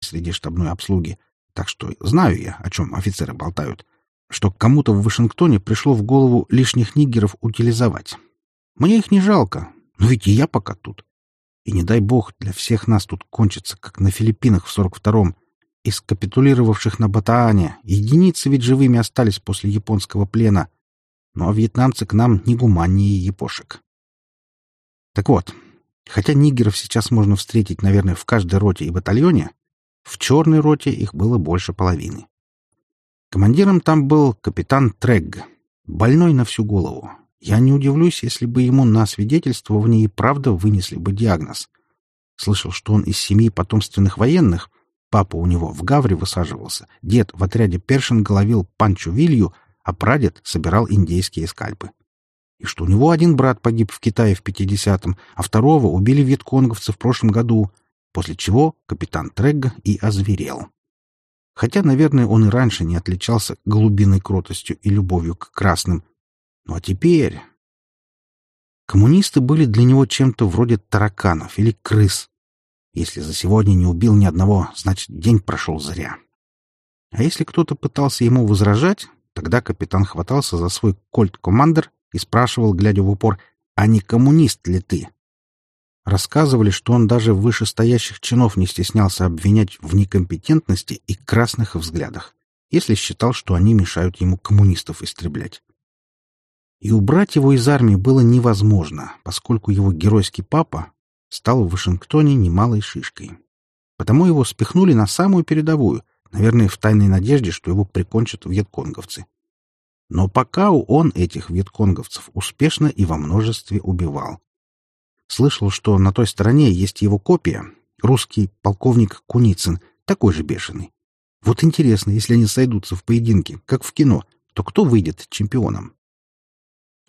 среди штабной обслуги, так что знаю я, о чем офицеры болтают, что кому-то в Вашингтоне пришло в голову лишних нигеров утилизовать. Мне их не жалко, но ведь и я пока тут. И не дай бог для всех нас тут кончится, как на Филиппинах в 42-м. Из капитулировавших на Батаане единицы ведь живыми остались после японского плена. Ну а вьетнамцы к нам не гуманнее япошек. Так вот, хотя нигеров сейчас можно встретить, наверное, в каждой роте и батальоне, в черной роте их было больше половины. Командиром там был капитан Трегг, больной на всю голову. Я не удивлюсь, если бы ему на свидетельствовании и правда вынесли бы диагноз. Слышал, что он из семьи потомственных военных. Папа у него в Гавре высаживался, дед в отряде Першинга ловил панчу вилью, а прадед собирал индейские скальпы. И что у него один брат погиб в Китае в 50-м, а второго убили вьетконговцы в прошлом году, после чего капитан Трегга и озверел. Хотя, наверное, он и раньше не отличался глубинной кротостью и любовью к красным, ну а теперь... Коммунисты были для него чем-то вроде тараканов или крыс. Если за сегодня не убил ни одного, значит, день прошел зря. А если кто-то пытался ему возражать, тогда капитан хватался за свой кольт-командер и спрашивал, глядя в упор, «А не коммунист ли ты?» Рассказывали, что он даже вышестоящих чинов не стеснялся обвинять в некомпетентности и красных взглядах, если считал, что они мешают ему коммунистов истреблять. И убрать его из армии было невозможно, поскольку его геройский папа стал в Вашингтоне немалой шишкой. Потому его спихнули на самую передовую, наверное, в тайной надежде, что его прикончат вьетконговцы. Но пока он этих вьетконговцев успешно и во множестве убивал. Слышал, что на той стороне есть его копия, русский полковник Куницын, такой же бешеный. Вот интересно, если они сойдутся в поединке, как в кино, то кто выйдет чемпионом?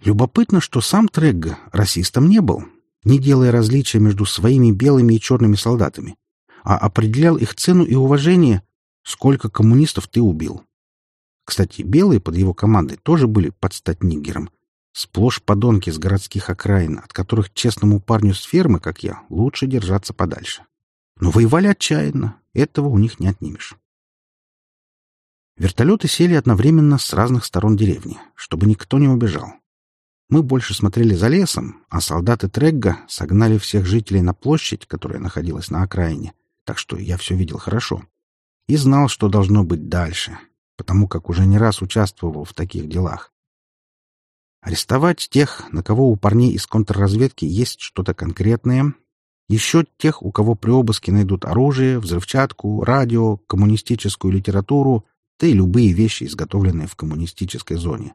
Любопытно, что сам Трегга расистом не был, не делая различия между своими белыми и черными солдатами, а определял их цену и уважение, сколько коммунистов ты убил. Кстати, белые под его командой тоже были под стать нигером. Сплошь подонки с городских окраин, от которых честному парню с фермы, как я, лучше держаться подальше. Но воевали отчаянно, этого у них не отнимешь. Вертолеты сели одновременно с разных сторон деревни, чтобы никто не убежал. Мы больше смотрели за лесом, а солдаты Трегга согнали всех жителей на площадь, которая находилась на окраине, так что я все видел хорошо. И знал, что должно быть дальше, потому как уже не раз участвовал в таких делах. Арестовать тех, на кого у парней из контрразведки есть что-то конкретное, еще тех, у кого при обыске найдут оружие, взрывчатку, радио, коммунистическую литературу, да и любые вещи, изготовленные в коммунистической зоне.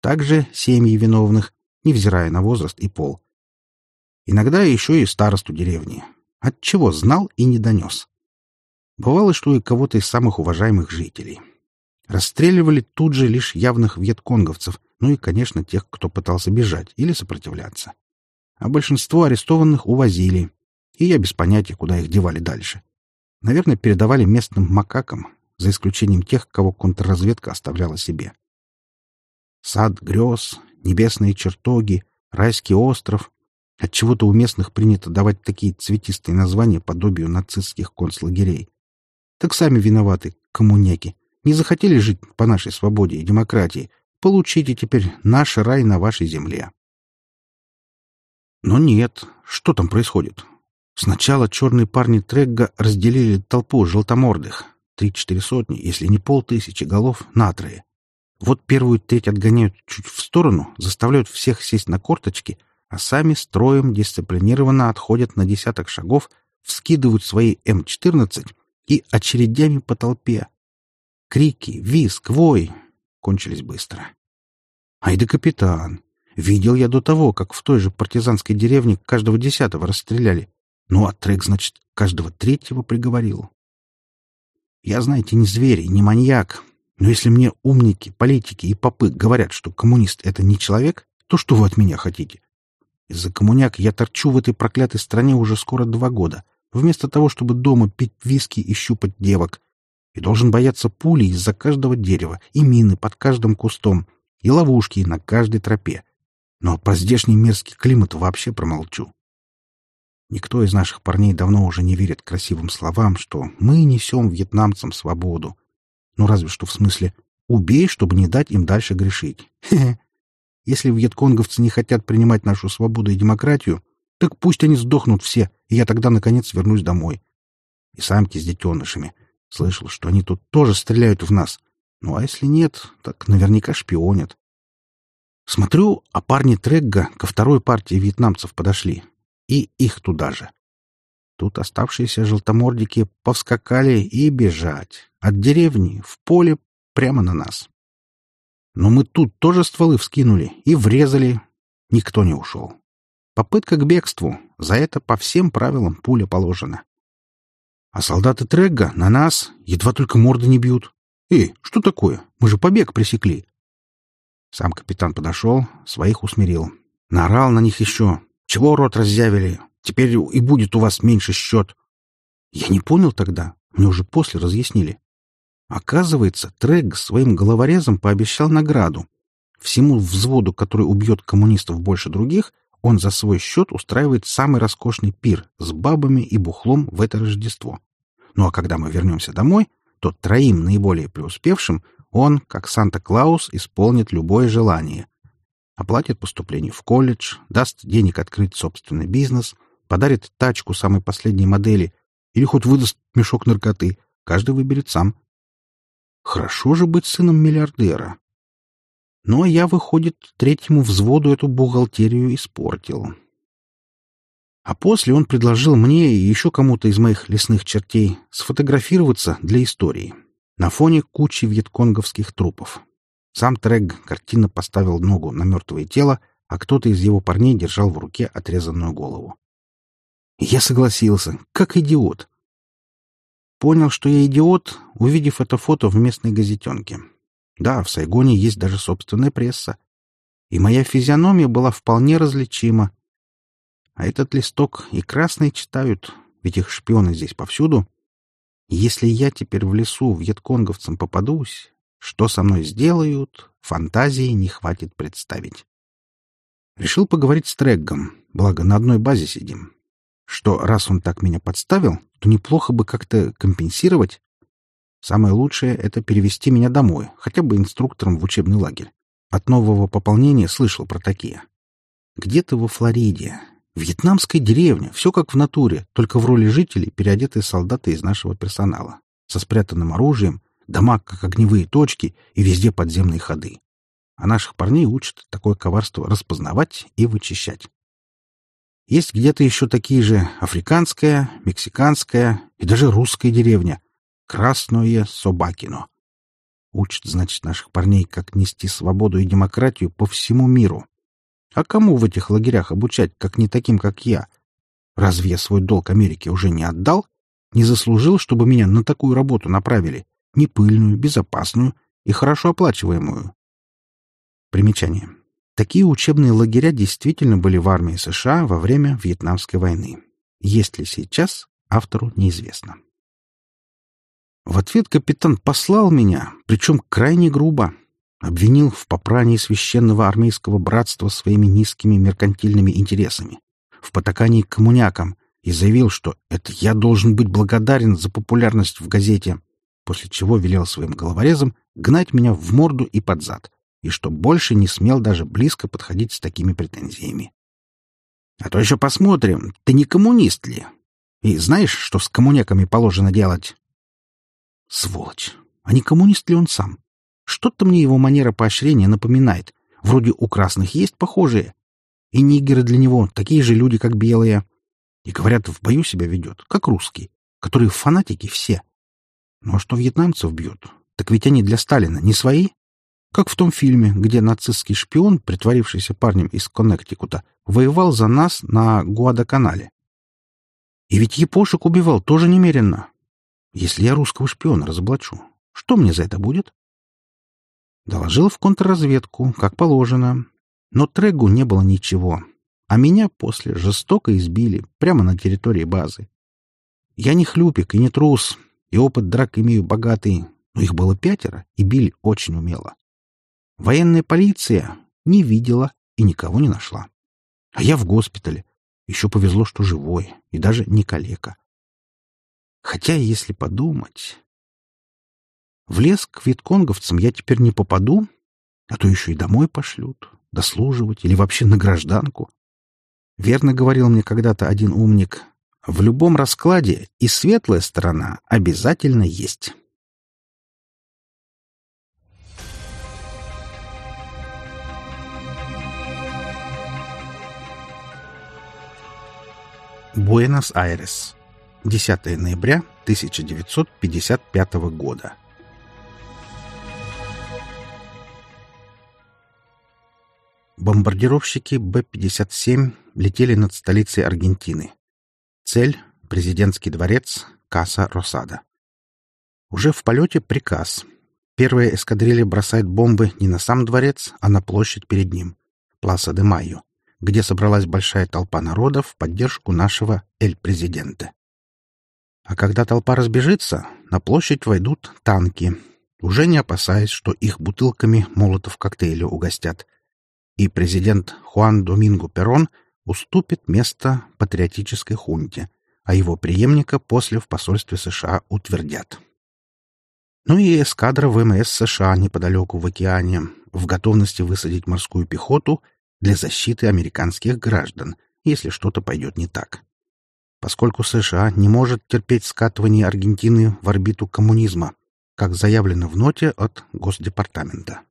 Также семьи виновных, невзирая на возраст и пол. Иногда еще и старосту деревни. От чего знал и не донес. Бывало, что и кого-то из самых уважаемых жителей. Расстреливали тут же лишь явных вьетконговцев, ну и, конечно, тех, кто пытался бежать или сопротивляться. А большинство арестованных увозили, и я без понятия, куда их девали дальше. Наверное, передавали местным макакам, за исключением тех, кого контрразведка оставляла себе. Сад грез, небесные чертоги, райский остров. Отчего-то у местных принято давать такие цветистые названия подобию нацистских концлагерей. Так сами виноваты, коммуняки. Не захотели жить по нашей свободе и демократии. Получите теперь наш рай на вашей земле. Но нет, что там происходит? Сначала черные парни Трегга разделили толпу желтомордых. Три-четыре сотни, если не полтысячи голов, на трое. Вот первую треть отгоняют чуть в сторону, заставляют всех сесть на корточки, а сами строем дисциплинированно отходят на десяток шагов, вскидывают свои М-14 и очередями по толпе. Крики, визг, вой кончились быстро. Ай да капитан! Видел я до того, как в той же партизанской деревне каждого десятого расстреляли. Ну, а трек, значит, каждого третьего приговорил. Я, знаете, не зверь, не маньяк, но если мне умники, политики и попы говорят, что коммунист — это не человек, то что вы от меня хотите? Из-за коммуняк я торчу в этой проклятой стране уже скоро два года, вместо того, чтобы дома пить виски и щупать девок. И должен бояться пули из-за каждого дерева, и мины под каждым кустом, и ловушки на каждой тропе. Но про здешний мерзкий климат вообще промолчу. Никто из наших парней давно уже не верит красивым словам, что мы несем вьетнамцам свободу. Ну, разве что в смысле «убей, чтобы не дать им дальше грешить». Хе -хе. Если вьетконговцы не хотят принимать нашу свободу и демократию, так пусть они сдохнут все, и я тогда, наконец, вернусь домой. И самки с детенышами. Слышал, что они тут тоже стреляют в нас. Ну, а если нет, так наверняка шпионят. Смотрю, а парни Трегга ко второй партии вьетнамцев подошли и их туда же. Тут оставшиеся желтомордики повскакали и бежать. От деревни в поле прямо на нас. Но мы тут тоже стволы вскинули и врезали. Никто не ушел. Попытка к бегству. За это по всем правилам пуля положена. А солдаты Трегга на нас едва только морды не бьют. Эй, что такое? Мы же побег пресекли. Сам капитан подошел, своих усмирил. Наорал на них еще, чего рот разъявили? Теперь и будет у вас меньше счет. Я не понял тогда. Мне уже после разъяснили. Оказывается, Трэг своим головорезом пообещал награду. Всему взводу, который убьет коммунистов больше других, он за свой счет устраивает самый роскошный пир с бабами и бухлом в это Рождество. Ну а когда мы вернемся домой, то троим наиболее преуспевшим он, как Санта-Клаус, исполнит любое желание — оплатит поступление в колледж, даст денег открыть собственный бизнес, подарит тачку самой последней модели или хоть выдаст мешок наркоты. Каждый выберет сам. Хорошо же быть сыном миллиардера. Но я, выходит, третьему взводу эту бухгалтерию испортил. А после он предложил мне и еще кому-то из моих лесных чертей сфотографироваться для истории на фоне кучи вьетконговских трупов. Сам Трэг картинно поставил ногу на мертвое тело, а кто-то из его парней держал в руке отрезанную голову. Я согласился, как идиот. Понял, что я идиот, увидев это фото в местной газетенке. Да, в Сайгоне есть даже собственная пресса. И моя физиономия была вполне различима. А этот листок и красный читают, ведь их шпионы здесь повсюду. если я теперь в лесу вьетконговцам попадусь, что со мной сделают, фантазии не хватит представить. Решил поговорить с Треггом, благо на одной базе сидим. Что, раз он так меня подставил, то неплохо бы как-то компенсировать. Самое лучшее — это перевести меня домой, хотя бы инструктором в учебный лагерь. От нового пополнения слышал про такие. Где-то во Флориде, вьетнамская деревня, все как в натуре, только в роли жителей переодетые солдаты из нашего персонала, со спрятанным оружием дома как огневые точки и везде подземные ходы. А наших парней учат такое коварство распознавать и вычищать. Есть где-то еще такие же африканская, мексиканская и даже русская деревня. Красное Собакино. Учат, значит, наших парней, как нести свободу и демократию по всему миру. А кому в этих лагерях обучать, как не таким, как я? Разве я свой долг Америке уже не отдал? Не заслужил, чтобы меня на такую работу направили? непыльную, безопасную и хорошо оплачиваемую. Примечание. Такие учебные лагеря действительно были в армии США во время Вьетнамской войны. Есть ли сейчас, автору неизвестно. В ответ капитан послал меня, причем крайне грубо. Обвинил в попрании священного армейского братства своими низкими меркантильными интересами, в потакании коммунякам и заявил, что это я должен быть благодарен за популярность в газете, после чего велел своим головорезам гнать меня в морду и под зад, и что больше не смел даже близко подходить с такими претензиями. А то еще посмотрим, ты не коммунист ли? И знаешь, что с коммуняками положено делать? Сволочь! А не коммунист ли он сам? Что-то мне его манера поощрения напоминает. Вроде у красных есть похожие. И нигеры для него такие же люди, как белые. И, говорят, в бою себя ведет, как русский, которые фанатики все. Ну а что вьетнамцев бьют? Так ведь они для Сталина не свои? Как в том фильме, где нацистский шпион, притворившийся парнем из Коннектикута, воевал за нас на Гуадаканале. И ведь япошек убивал тоже немеренно. Если я русского шпиона разоблачу, что мне за это будет? Доложил в контрразведку, как положено. Но Трегу не было ничего, а меня после жестоко избили прямо на территории базы. Я не хлюпик и не трус, и опыт драк имею богатый, но их было пятеро и били очень умело. Военная полиция не видела и никого не нашла. А я в госпитале. Еще повезло, что живой, и даже не калека. Хотя, если подумать... В лес к витконговцам я теперь не попаду, а то еще и домой пошлют, дослуживать или вообще на гражданку. Верно говорил мне когда-то один умник, в любом раскладе и светлая сторона обязательно есть. Буэнос-Айрес. 10 ноября 1955 года. Бомбардировщики Б-57 летели над столицей Аргентины. Цель — президентский дворец Каса Росада. Уже в полете приказ. Первая эскадрилья бросает бомбы не на сам дворец, а на площадь перед ним, Пласа де Майо где собралась большая толпа народа в поддержку нашего эль-президента. А когда толпа разбежится, на площадь войдут танки, уже не опасаясь, что их бутылками молотов коктейля угостят. И президент Хуан Доминго Перон уступит место патриотической хунте, а его преемника после в посольстве США утвердят. Ну и эскадра ВМС США неподалеку в океане, в готовности высадить морскую пехоту — для защиты американских граждан, если что-то пойдет не так. Поскольку США не может терпеть скатывание Аргентины в орбиту коммунизма, как заявлено в ноте от Госдепартамента.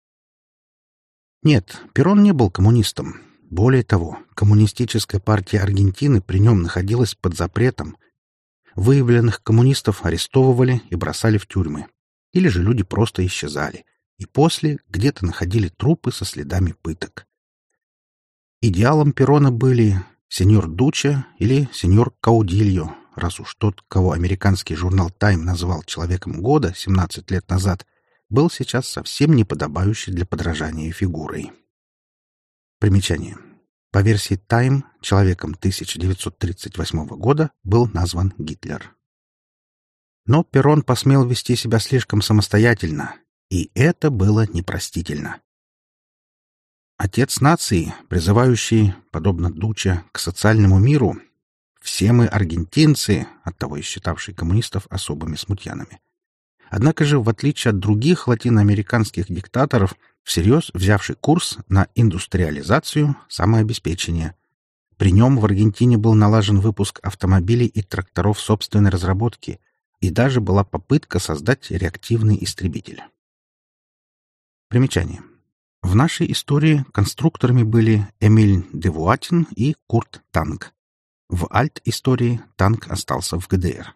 Нет, Перрон не был коммунистом. Более того, коммунистическая партия Аргентины при нем находилась под запретом. Выявленных коммунистов арестовывали и бросали в тюрьмы. Или же люди просто исчезали. И после где-то находили трупы со следами пыток. Идеалом Перона были сеньор Дуча или сеньор Каудильо, раз уж тот, кого американский журнал «Тайм» называл человеком года 17 лет назад, был сейчас совсем неподобающей для подражания фигурой. Примечание. По версии «Тайм» человеком 1938 года был назван Гитлер. Но Перон посмел вести себя слишком самостоятельно, и это было непростительно. Отец нации, призывающий, подобно Дуча, к социальному миру, все мы аргентинцы, оттого и считавшие коммунистов особыми смутьянами. Однако же, в отличие от других латиноамериканских диктаторов, всерьез взявший курс на индустриализацию, самообеспечение. При нем в Аргентине был налажен выпуск автомобилей и тракторов собственной разработки, и даже была попытка создать реактивный истребитель. Примечание. В нашей истории конструкторами были Эмиль Девуатин и Курт Танк. В Альт-истории танк остался в ГДР.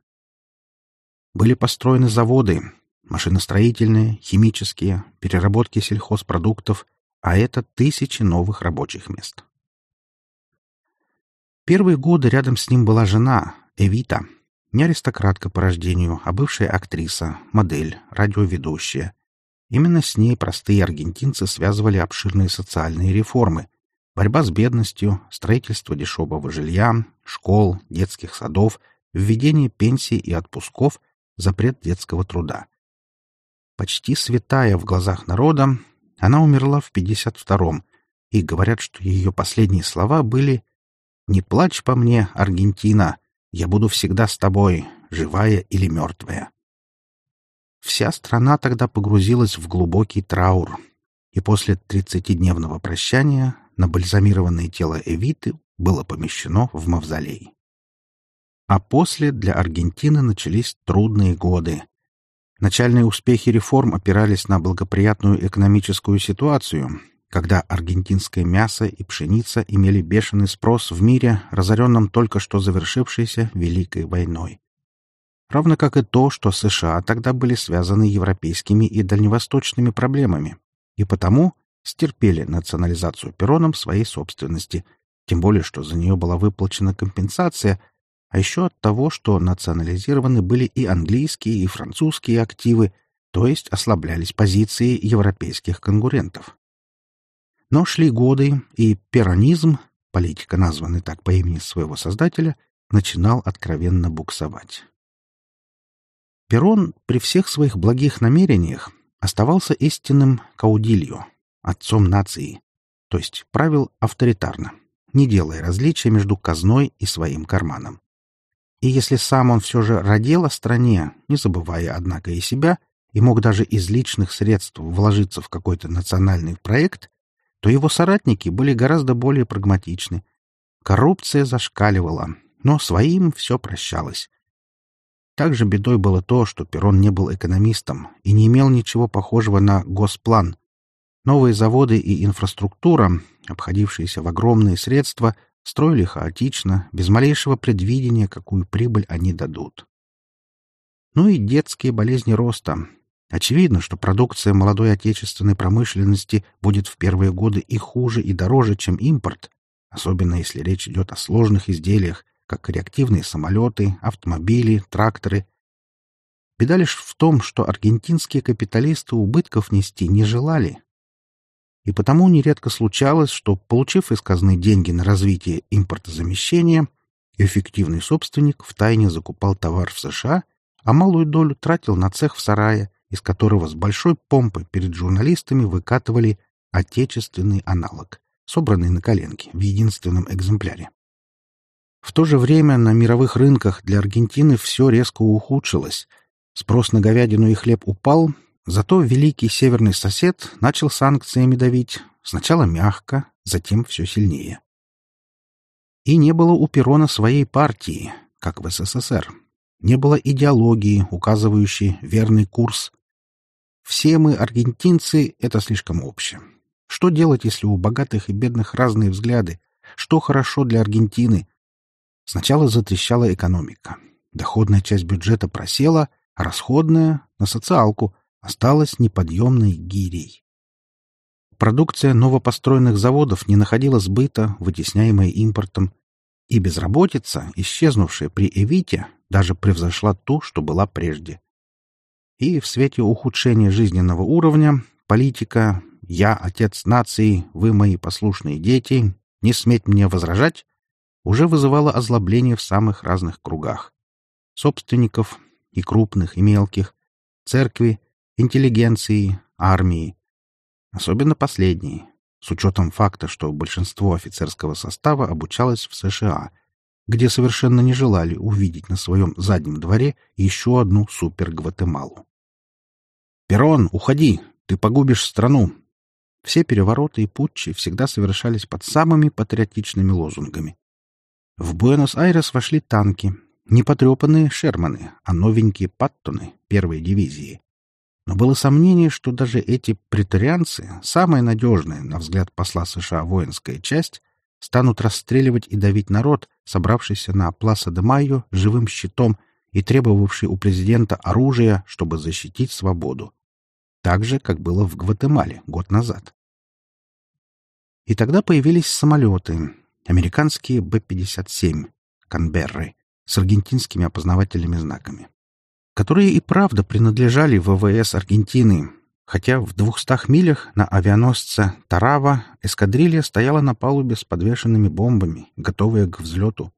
Были построены заводы, машиностроительные, химические, переработки сельхозпродуктов, а это тысячи новых рабочих мест. Первые годы рядом с ним была жена, Эвита, не аристократка по рождению, а бывшая актриса, модель, радиоведущая, Именно с ней простые аргентинцы связывали обширные социальные реформы, борьба с бедностью, строительство дешевого жилья, школ, детских садов, введение пенсий и отпусков, запрет детского труда. Почти святая в глазах народа, она умерла в 52-м, и говорят, что ее последние слова были «Не плачь по мне, Аргентина, я буду всегда с тобой, живая или мертвая». Вся страна тогда погрузилась в глубокий траур, и после тридцатидневного прощания набальзамированное тело Эвиты было помещено в мавзолей. А после для Аргентины начались трудные годы. Начальные успехи реформ опирались на благоприятную экономическую ситуацию, когда аргентинское мясо и пшеница имели бешеный спрос в мире, разоренном только что завершившейся Великой войной равно как и то, что США тогда были связаны европейскими и дальневосточными проблемами, и потому стерпели национализацию Пероном своей собственности, тем более что за нее была выплачена компенсация, а еще от того, что национализированы были и английские, и французские активы, то есть ослаблялись позиции европейских конкурентов. Но шли годы, и перонизм, политика, названный так по имени своего создателя, начинал откровенно буксовать. Перрон при всех своих благих намерениях оставался истинным каудильо, отцом нации, то есть правил авторитарно, не делая различия между казной и своим карманом. И если сам он все же родил о стране, не забывая, однако, и себя, и мог даже из личных средств вложиться в какой-то национальный проект, то его соратники были гораздо более прагматичны. Коррупция зашкаливала, но своим все прощалось. Также бедой было то, что Перрон не был экономистом и не имел ничего похожего на госплан. Новые заводы и инфраструктура, обходившиеся в огромные средства, строили хаотично, без малейшего предвидения, какую прибыль они дадут. Ну и детские болезни роста. Очевидно, что продукция молодой отечественной промышленности будет в первые годы и хуже, и дороже, чем импорт, особенно если речь идет о сложных изделиях, как реактивные самолеты, автомобили, тракторы. Беда лишь в том, что аргентинские капиталисты убытков нести не желали. И потому нередко случалось, что, получив из казны деньги на развитие импортозамещения, эффективный собственник втайне закупал товар в США, а малую долю тратил на цех в сарае, из которого с большой помпой перед журналистами выкатывали отечественный аналог, собранный на коленке в единственном экземпляре. В то же время на мировых рынках для Аргентины все резко ухудшилось. Спрос на говядину и хлеб упал, зато великий северный сосед начал санкциями давить, сначала мягко, затем все сильнее. И не было у Перона своей партии, как в СССР. Не было идеологии, указывающей верный курс. Все мы, аргентинцы, это слишком общее. Что делать, если у богатых и бедных разные взгляды? Что хорошо для Аргентины, Сначала затрещала экономика. Доходная часть бюджета просела, а расходная — на социалку — осталась неподъемной гирей. Продукция новопостроенных заводов не находила сбыта, вытесняемая импортом, и безработица, исчезнувшая при Эвите, даже превзошла ту, что была прежде. И в свете ухудшения жизненного уровня политика «Я отец нации, вы мои послушные дети, не сметь мне возражать» уже вызывало озлобление в самых разных кругах. Собственников, и крупных, и мелких, церкви, интеллигенции, армии. Особенно последние, с учетом факта, что большинство офицерского состава обучалось в США, где совершенно не желали увидеть на своем заднем дворе еще одну супер-Гватемалу. «Перрон, уходи! Ты погубишь страну!» Все перевороты и путчи всегда совершались под самыми патриотичными лозунгами. В Буэнос-Айрес вошли танки, не потрепанные «Шерманы», а новенькие «Паттоны» первой дивизии. Но было сомнение, что даже эти претарианцы, самая надежная, на взгляд посла США, воинская часть, станут расстреливать и давить народ, собравшийся на Пласа де Майо живым щитом и требовавший у президента оружия, чтобы защитить свободу. Так же, как было в Гватемале год назад. И тогда появились самолеты, американские Б-57 «Канберры» с аргентинскими опознавательными знаками, которые и правда принадлежали ВВС Аргентины, хотя в двухстах милях на авианосце «Тарава» эскадрилья стояла на палубе с подвешенными бомбами, готовая к взлету.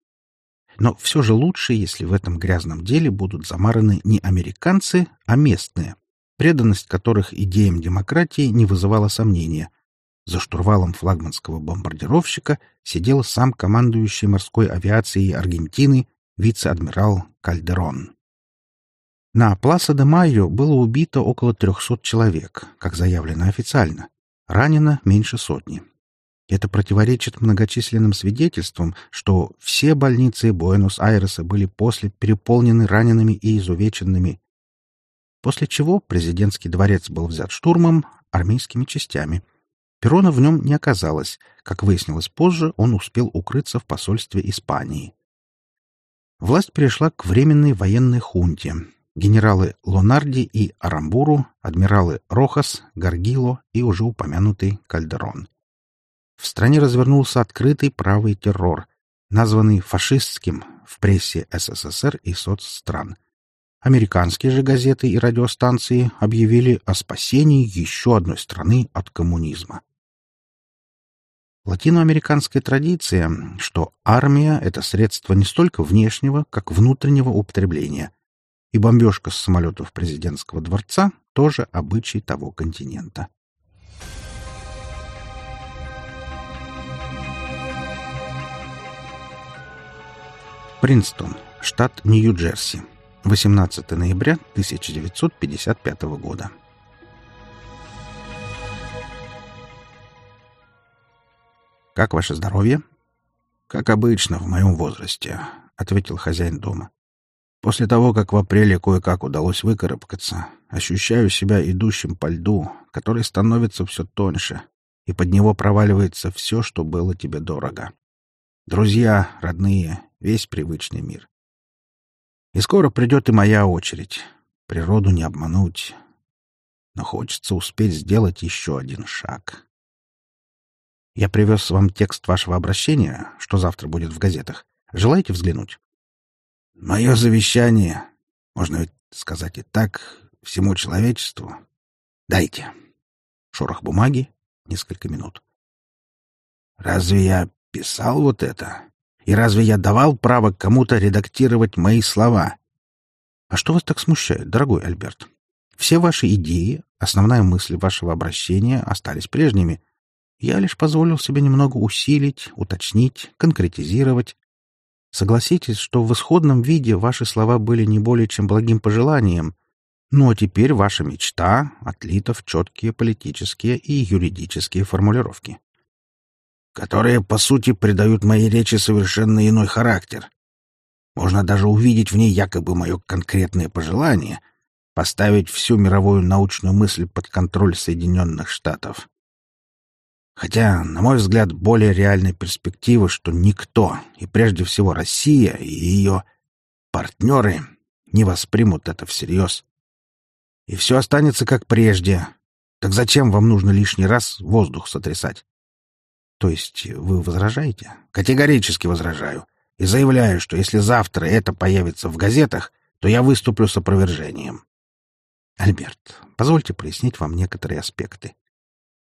Но все же лучше, если в этом грязном деле будут замараны не американцы, а местные, преданность которых идеям демократии не вызывала сомнения — за штурвалом флагманского бомбардировщика сидел сам командующий морской авиацией Аргентины вице-адмирал Кальдерон. На Пласа де Майо было убито около 300 человек, как заявлено официально. Ранено меньше сотни. Это противоречит многочисленным свидетельствам, что все больницы Буэнос-Айреса были после переполнены ранеными и изувеченными. После чего президентский дворец был взят штурмом армейскими частями — Перона в нем не оказалось. Как выяснилось позже, он успел укрыться в посольстве Испании. Власть перешла к временной военной хунте. Генералы Лонарди и Арамбуру, адмиралы Рохас, Гаргило и уже упомянутый Кальдерон. В стране развернулся открытый правый террор, названный фашистским в прессе СССР и соцстран. Американские же газеты и радиостанции объявили о спасении еще одной страны от коммунизма. Латиноамериканская традиция, что армия — это средство не столько внешнего, как внутреннего употребления, и бомбежка с самолетов президентского дворца — тоже обычай того континента. Принстон, штат Нью-Джерси. 18 ноября 1955 года. «Как ваше здоровье?» «Как обычно в моем возрасте», — ответил хозяин дома. «После того, как в апреле кое-как удалось выкарабкаться, ощущаю себя идущим по льду, который становится все тоньше, и под него проваливается все, что было тебе дорого. Друзья, родные, весь привычный мир. И скоро придет и моя очередь. Природу не обмануть. Но хочется успеть сделать еще один шаг. Я привез вам текст вашего обращения, что завтра будет в газетах. Желаете взглянуть? Мое завещание, можно ведь сказать и так, всему человечеству. Дайте. Шорох бумаги. Несколько минут. Разве я писал вот это? И разве я давал право кому-то редактировать мои слова? А что вас так смущает, дорогой Альберт? Все ваши идеи, основная мысль вашего обращения остались прежними — я лишь позволил себе немного усилить, уточнить, конкретизировать. Согласитесь, что в исходном виде ваши слова были не более чем благим пожеланием, ну а теперь ваша мечта отлита в четкие политические и юридические формулировки, которые, по сути, придают моей речи совершенно иной характер. Можно даже увидеть в ней якобы мое конкретное пожелание — поставить всю мировую научную мысль под контроль Соединенных Штатов. Хотя, на мой взгляд, более реальная перспектива, что никто, и прежде всего Россия и ее партнеры, не воспримут это всерьез. И все останется как прежде. Так зачем вам нужно лишний раз воздух сотрясать? То есть вы возражаете? Категорически возражаю. И заявляю, что если завтра это появится в газетах, то я выступлю с опровержением. Альберт, позвольте прояснить вам некоторые аспекты.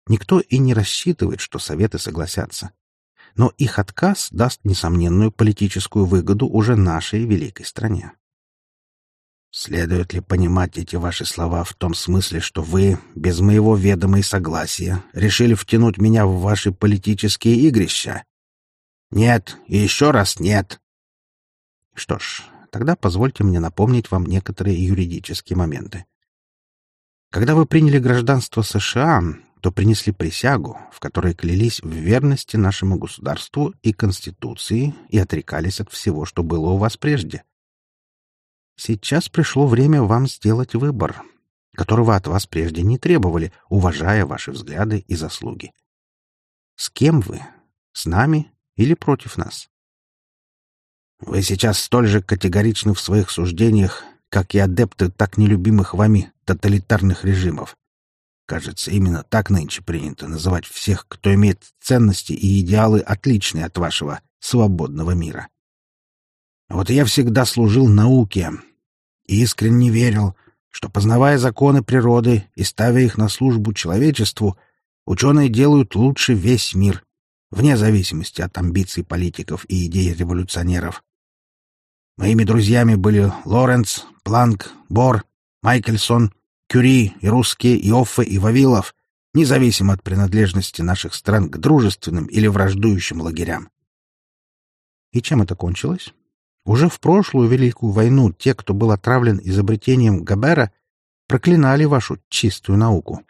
Никто и не рассчитывает, что Советы согласятся. Но их отказ даст несомненную политическую выгоду уже нашей великой стране. Следует ли понимать эти ваши слова в том смысле, что вы, без моего ведома и согласия, решили втянуть меня в ваши политические игрища? Нет, и еще раз нет. Что ж, тогда позвольте мне напомнить вам некоторые юридические моменты. Когда вы приняли гражданство США, то принесли присягу, в которой клялись в верности нашему государству и Конституции и отрекались от всего, что было у вас прежде. Сейчас пришло время вам сделать выбор, которого от вас прежде не требовали, уважая ваши взгляды и заслуги. С кем вы? С нами или против нас? Вы сейчас столь же категоричны в своих суждениях, как и адепты так нелюбимых вами тоталитарных режимов. Кажется, именно так нынче принято называть всех, кто имеет ценности и идеалы, отличные от вашего свободного мира. Вот я всегда служил науке и искренне верил, что, познавая законы природы и ставя их на службу человечеству, ученые делают лучше весь мир, вне зависимости от амбиций политиков и идей революционеров. Моими друзьями были Лоренц, Планк, Бор, Майкельсон Кюри и русские, Иоффе и Вавилов, независимо от принадлежности наших стран к дружественным или враждующим лагерям. И чем это кончилось? Уже в прошлую Великую войну те, кто был отравлен изобретением Габера, проклинали вашу чистую науку.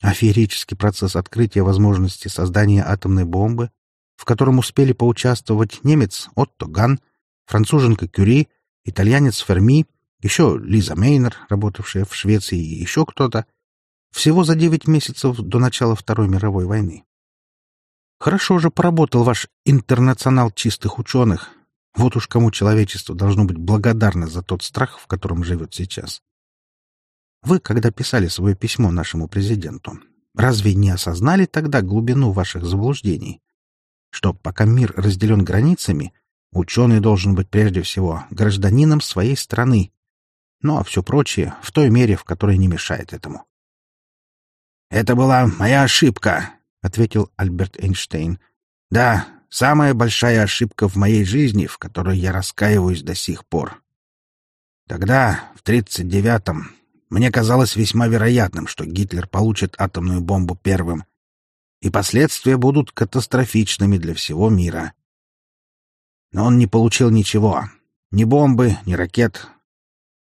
А феерический процесс открытия возможности создания атомной бомбы, в котором успели поучаствовать немец Отто Ган, француженка Кюри, итальянец Ферми — еще Лиза Мейнер, работавшая в Швеции, и еще кто-то. Всего за девять месяцев до начала Второй мировой войны. Хорошо же поработал ваш интернационал чистых ученых. Вот уж кому человечество должно быть благодарно за тот страх, в котором живет сейчас. Вы, когда писали свое письмо нашему президенту, разве не осознали тогда глубину ваших заблуждений? Что пока мир разделен границами, ученый должен быть прежде всего гражданином своей страны, ну а все прочее в той мере, в которой не мешает этому. «Это была моя ошибка», — ответил Альберт Эйнштейн. «Да, самая большая ошибка в моей жизни, в которой я раскаиваюсь до сих пор. Тогда, в тридцать девятом, мне казалось весьма вероятным, что Гитлер получит атомную бомбу первым, и последствия будут катастрофичными для всего мира. Но он не получил ничего, Ни бомбы, ни ракет.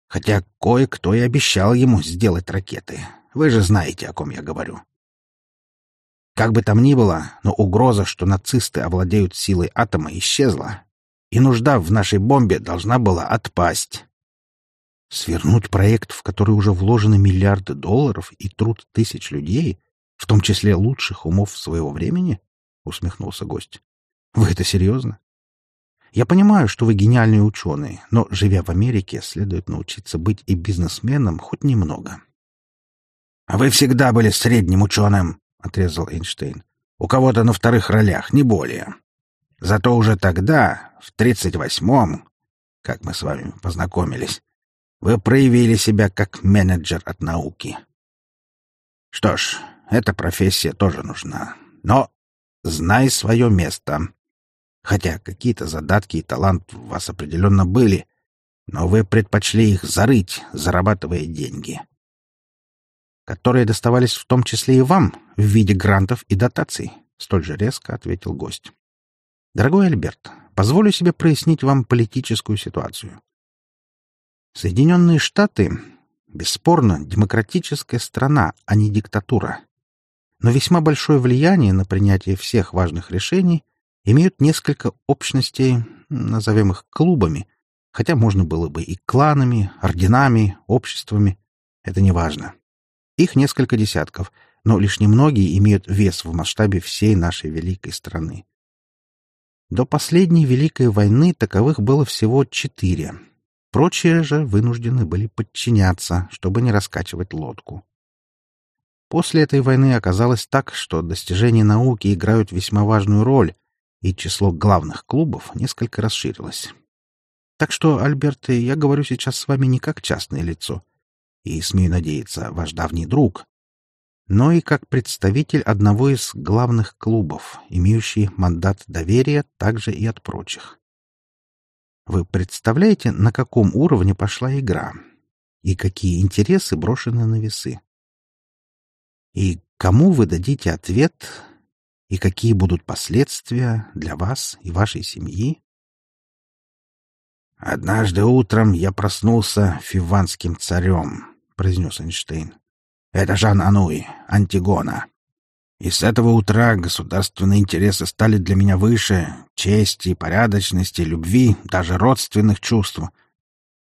Хотя кое-кто и обещал ему сделать ракеты. Вы же знаете, о ком я говорю. Как бы там ни было, но угроза, что нацисты овладеют силой атома, исчезла, и нужда в нашей бомбе должна была отпасть. Свернуть проект, в который уже вложены миллиарды долларов и труд тысяч людей, в том числе лучших умов своего времени? — усмехнулся гость. — Вы это серьезно? Я понимаю, что вы гениальный ученый, но, живя в Америке, следует научиться быть и бизнесменом хоть немного. — А вы всегда были средним ученым, — отрезал Эйнштейн. — У кого-то на вторых ролях, не более. Зато уже тогда, в тридцать восьмом, как мы с вами познакомились, вы проявили себя как менеджер от науки. Что ж, эта профессия тоже нужна. Но знай свое место. Хотя какие-то задатки и талант у вас определенно были, но вы предпочли их зарыть, зарабатывая деньги, которые доставались в том числе и вам в виде грантов и дотаций, столь же резко ответил гость. Дорогой Альберт, позволю себе прояснить вам политическую ситуацию. Соединенные Штаты — бесспорно демократическая страна, а не диктатура. Но весьма большое влияние на принятие всех важных решений имеют несколько общностей, назовем их клубами, хотя можно было бы и кланами, орденами, обществами. Это не важно. Их несколько десятков, но лишь немногие имеют вес в масштабе всей нашей великой страны. До последней Великой войны таковых было всего четыре, Прочие же вынуждены были подчиняться, чтобы не раскачивать лодку. После этой войны оказалось так, что достижения науки играют весьма важную роль, и число главных клубов несколько расширилось. Так что, Альберт, я говорю сейчас с вами не как частное лицо, и, смею надеяться, ваш давний друг, но и как представитель одного из главных клубов, имеющий мандат доверия также и от прочих. Вы представляете, на каком уровне пошла игра? И какие интересы брошены на весы? И кому вы дадите ответ? И какие будут последствия для вас и вашей семьи? «Однажды утром я проснулся фиванским царем», — произнес Эйнштейн. «Это Жан Ануи, Антигона. И с этого утра государственные интересы стали для меня выше чести, порядочности, любви, даже родственных чувств.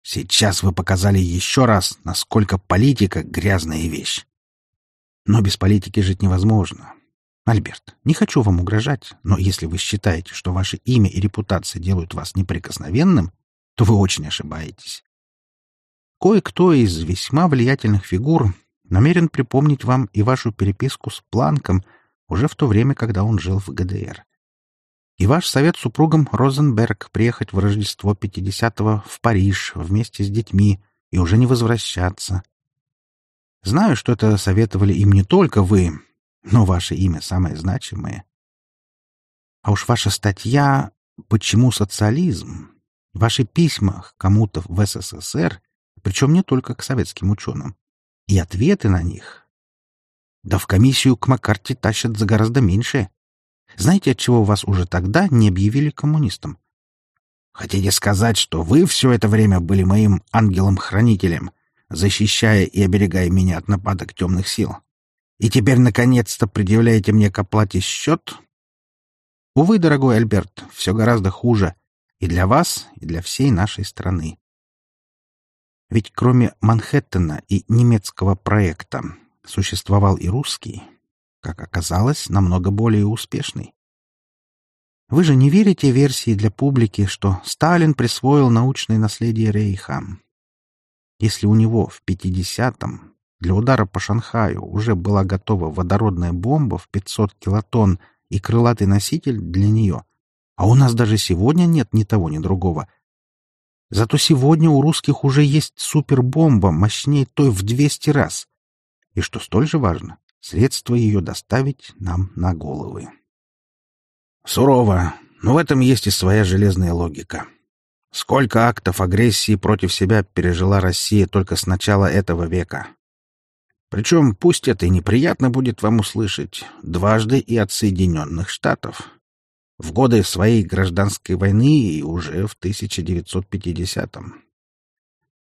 Сейчас вы показали еще раз, насколько политика — грязная вещь. Но без политики жить невозможно. Альберт, не хочу вам угрожать, но если вы считаете, что ваше имя и репутация делают вас неприкосновенным, то вы очень ошибаетесь. Кое-кто из весьма влиятельных фигур намерен припомнить вам и вашу переписку с Планком уже в то время, когда он жил в ГДР. И ваш совет супругам Розенберг приехать в Рождество 50-го в Париж вместе с детьми и уже не возвращаться. Знаю, что это советовали им не только вы, но ваше имя самое значимое. А уж ваша статья «Почему социализм?» Ваши письма кому-то в СССР, причем не только к советским ученым, и ответы на них. Да в комиссию к Маккарти тащат за гораздо меньше. Знаете, от чего вас уже тогда не объявили коммунистом? Хотите сказать, что вы все это время были моим ангелом-хранителем, защищая и оберегая меня от нападок темных сил? И теперь, наконец-то, предъявляете мне к оплате счет? Увы, дорогой Альберт, все гораздо хуже. И для вас, и для всей нашей страны. Ведь кроме Манхэттена и немецкого проекта существовал и русский, как оказалось, намного более успешный. Вы же не верите версии для публики, что Сталин присвоил научное наследие Рейха. Если у него в 50-м для удара по Шанхаю уже была готова водородная бомба в 500 килотонн и крылатый носитель для нее, а у нас даже сегодня нет ни того, ни другого — Зато сегодня у русских уже есть супербомба, мощнее той в 200 раз. И что столь же важно, средства ее доставить нам на головы. Сурово, но в этом есть и своя железная логика. Сколько актов агрессии против себя пережила Россия только с начала этого века. Причем, пусть это и неприятно будет вам услышать, дважды и от Соединенных Штатов. в годы своей гражданской войны и уже в 1950-м.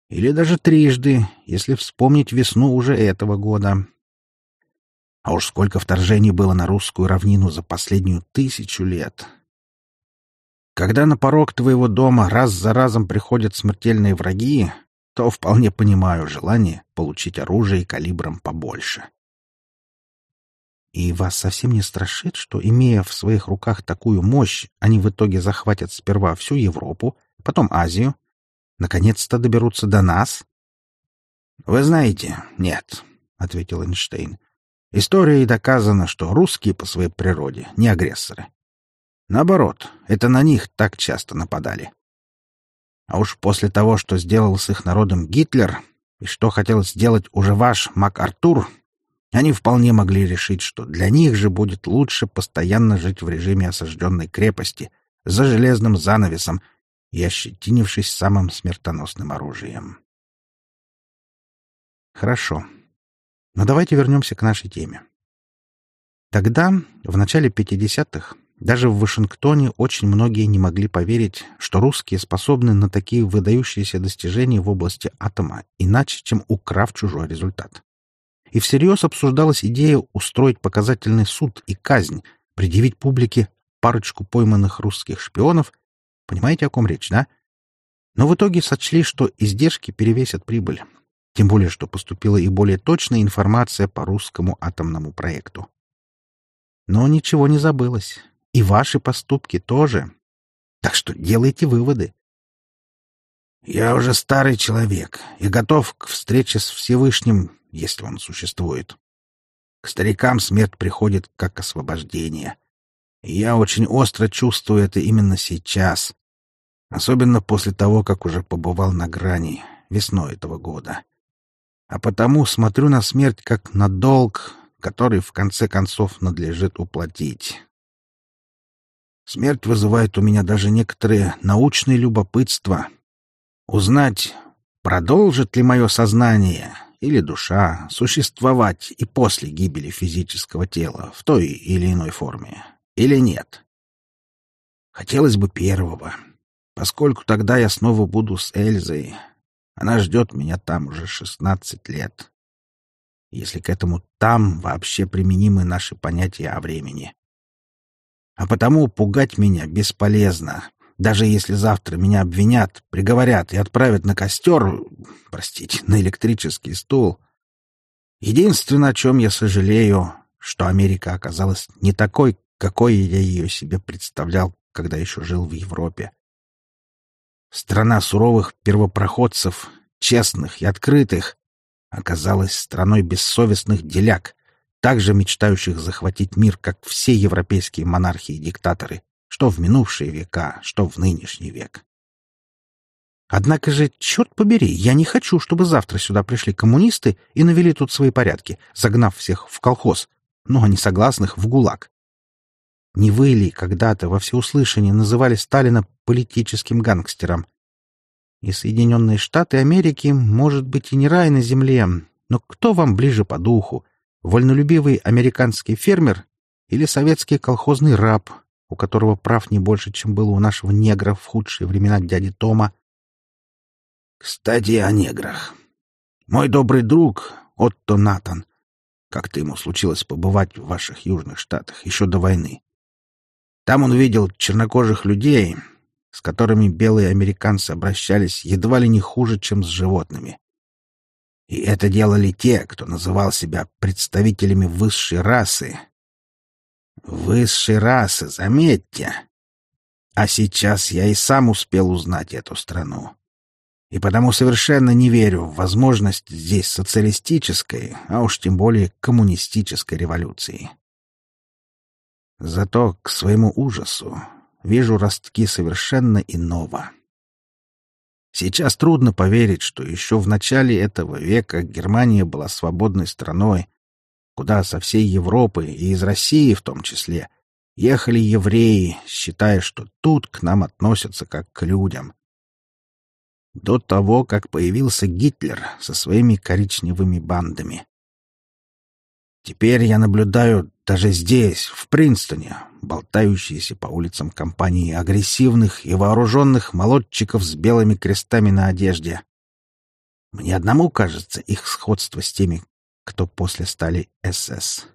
Или даже трижды, если вспомнить весну уже этого года. А уж сколько вторжений было на русскую равнину за последнюю тысячу лет. Когда на порог твоего дома раз за разом приходят смертельные враги, то вполне понимаю желание получить оружие калибром побольше. И вас совсем не страшит, что, имея в своих руках такую мощь, они в итоге захватят сперва всю Европу, потом Азию, наконец-то доберутся до нас? — Вы знаете, нет, — ответил Эйнштейн. — Историей доказано, что русские по своей природе не агрессоры. Наоборот, это на них так часто нападали. А уж после того, что сделал с их народом Гитлер, и что хотел сделать уже ваш МакАртур, они вполне могли решить, что для них же будет лучше постоянно жить в режиме осажденной крепости, за железным занавесом и ощетинившись самым смертоносным оружием. Хорошо. Но давайте вернемся к нашей теме. Тогда, в начале 50-х, даже в Вашингтоне очень многие не могли поверить, что русские способны на такие выдающиеся достижения в области атома, иначе, чем украв чужой результат и всерьез обсуждалась идея устроить показательный суд и казнь, предъявить публике парочку пойманных русских шпионов. Понимаете, о ком речь, да? Но в итоге сочли, что издержки перевесят прибыль. Тем более, что поступила и более точная информация по русскому атомному проекту. Но ничего не забылось. И ваши поступки тоже. Так что делайте выводы. Я уже старый человек и готов к встрече с Всевышним если он существует. К старикам смерть приходит как освобождение. И я очень остро чувствую это именно сейчас. Особенно после того, как уже побывал на грани весной этого года. А потому смотрю на смерть как на долг, который в конце концов надлежит уплатить. Смерть вызывает у меня даже некоторые научные любопытства. Узнать, продолжит ли мое сознание или душа существовать и после гибели физического тела в той или иной форме, или нет. Хотелось бы первого, поскольку тогда я снова буду с Эльзой. Она ждет меня там уже шестнадцать лет. Если к этому «там» вообще применимы наши понятия о времени. А потому пугать меня бесполезно, даже если завтра меня обвинят, приговорят и отправят на костер, простите, на электрический стул. Единственное, о чем я сожалею, что Америка оказалась не такой, какой я ее себе представлял, когда еще жил в Европе. Страна суровых первопроходцев, честных и открытых, оказалась страной бессовестных деляк, также мечтающих захватить мир, как все европейские монархии и диктаторы что в минувшие века, что в нынешний век. Однако же, черт побери, я не хочу, чтобы завтра сюда пришли коммунисты и навели тут свои порядки, загнав всех в колхоз, ну, а несогласных — в ГУЛАГ. Не вы ли когда-то во всеуслышание называли Сталина политическим гангстером? И Соединенные Штаты Америки, может быть, и не рай на земле, но кто вам ближе по духу? Вольнолюбивый американский фермер или советский колхозный раб, у которого прав не больше, чем было у нашего негра в худшие времена дяди Тома. Кстати, о неграх. Мой добрый друг Отто Натан, как-то ему случилось побывать в ваших южных штатах еще до войны. Там он видел чернокожих людей, с которыми белые американцы обращались едва ли не хуже, чем с животными. И это делали те, кто называл себя представителями высшей расы, Высшей расы, заметьте. А сейчас я и сам успел узнать эту страну. И потому совершенно не верю в возможность здесь социалистической, а уж тем более коммунистической революции. Зато к своему ужасу вижу ростки совершенно иного. Сейчас трудно поверить, что еще в начале этого века Германия была свободной страной, куда со всей Европы и из России в том числе ехали евреи, считая, что тут к нам относятся как к людям. До того, как появился Гитлер со своими коричневыми бандами. Теперь я наблюдаю даже здесь, в Принстоне, болтающиеся по улицам компании агрессивных и вооруженных молодчиков с белыми крестами на одежде. Мне одному кажется их сходство с теми, кто после стали СС.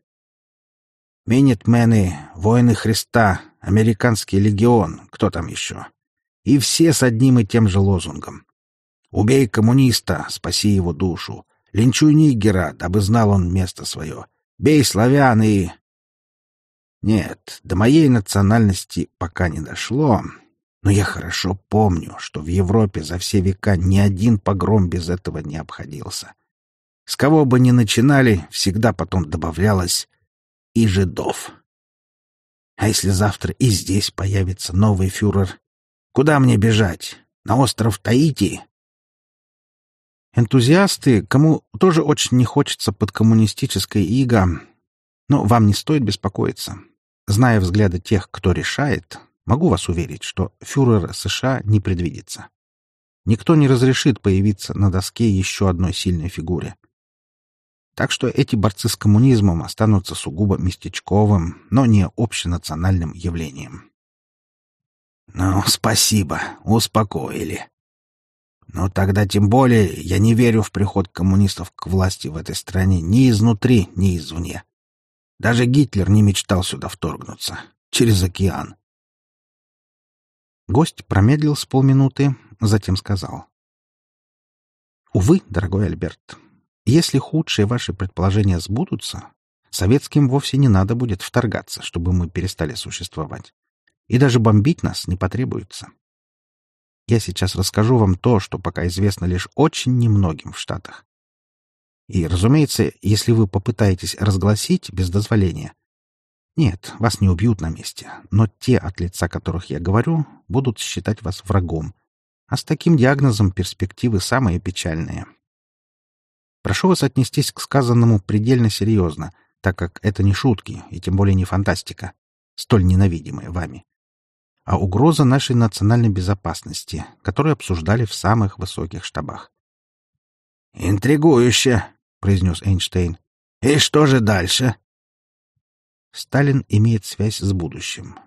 Минитмены, воины Христа, американский легион, кто там еще? И все с одним и тем же лозунгом. «Убей коммуниста, спаси его душу. Линчуй нигера, дабы знал он место свое. Бей славян и...» Нет, до моей национальности пока не дошло, но я хорошо помню, что в Европе за все века ни один погром без этого не обходился. С кого бы ни начинали, всегда потом добавлялось «и жидов». А если завтра и здесь появится новый фюрер, куда мне бежать? На остров Таити? Энтузиасты, кому тоже очень не хочется под коммунистической иго, но вам не стоит беспокоиться. Зная взгляды тех, кто решает, Могу вас уверить, что фюрера США не предвидится. Никто не разрешит появиться на доске еще одной сильной фигуре. Так что эти борцы с коммунизмом останутся сугубо местечковым, но не общенациональным явлением. «Ну, спасибо, успокоили. Но тогда тем более я не верю в приход коммунистов к власти в этой стране ни изнутри, ни извне. Даже Гитлер не мечтал сюда вторгнуться. Через океан. Гость промедлил с полминуты, затем сказал. «Увы, дорогой Альберт, если худшие ваши предположения сбудутся, советским вовсе не надо будет вторгаться, чтобы мы перестали существовать. И даже бомбить нас не потребуется. Я сейчас расскажу вам то, что пока известно лишь очень немногим в Штатах. И, разумеется, если вы попытаетесь разгласить без дозволения, нет, вас не убьют на месте, но те, от лица которых я говорю, будут считать вас врагом. А с таким диагнозом перспективы самые печальные. Прошу вас отнестись к сказанному предельно серьезно, так как это не шутки и тем более не фантастика, столь ненавидимая вами, а угроза нашей национальной безопасности, которую обсуждали в самых высоких штабах. «Интригующе», — произнес Эйнштейн. «И что же дальше?» Сталин имеет связь с будущим.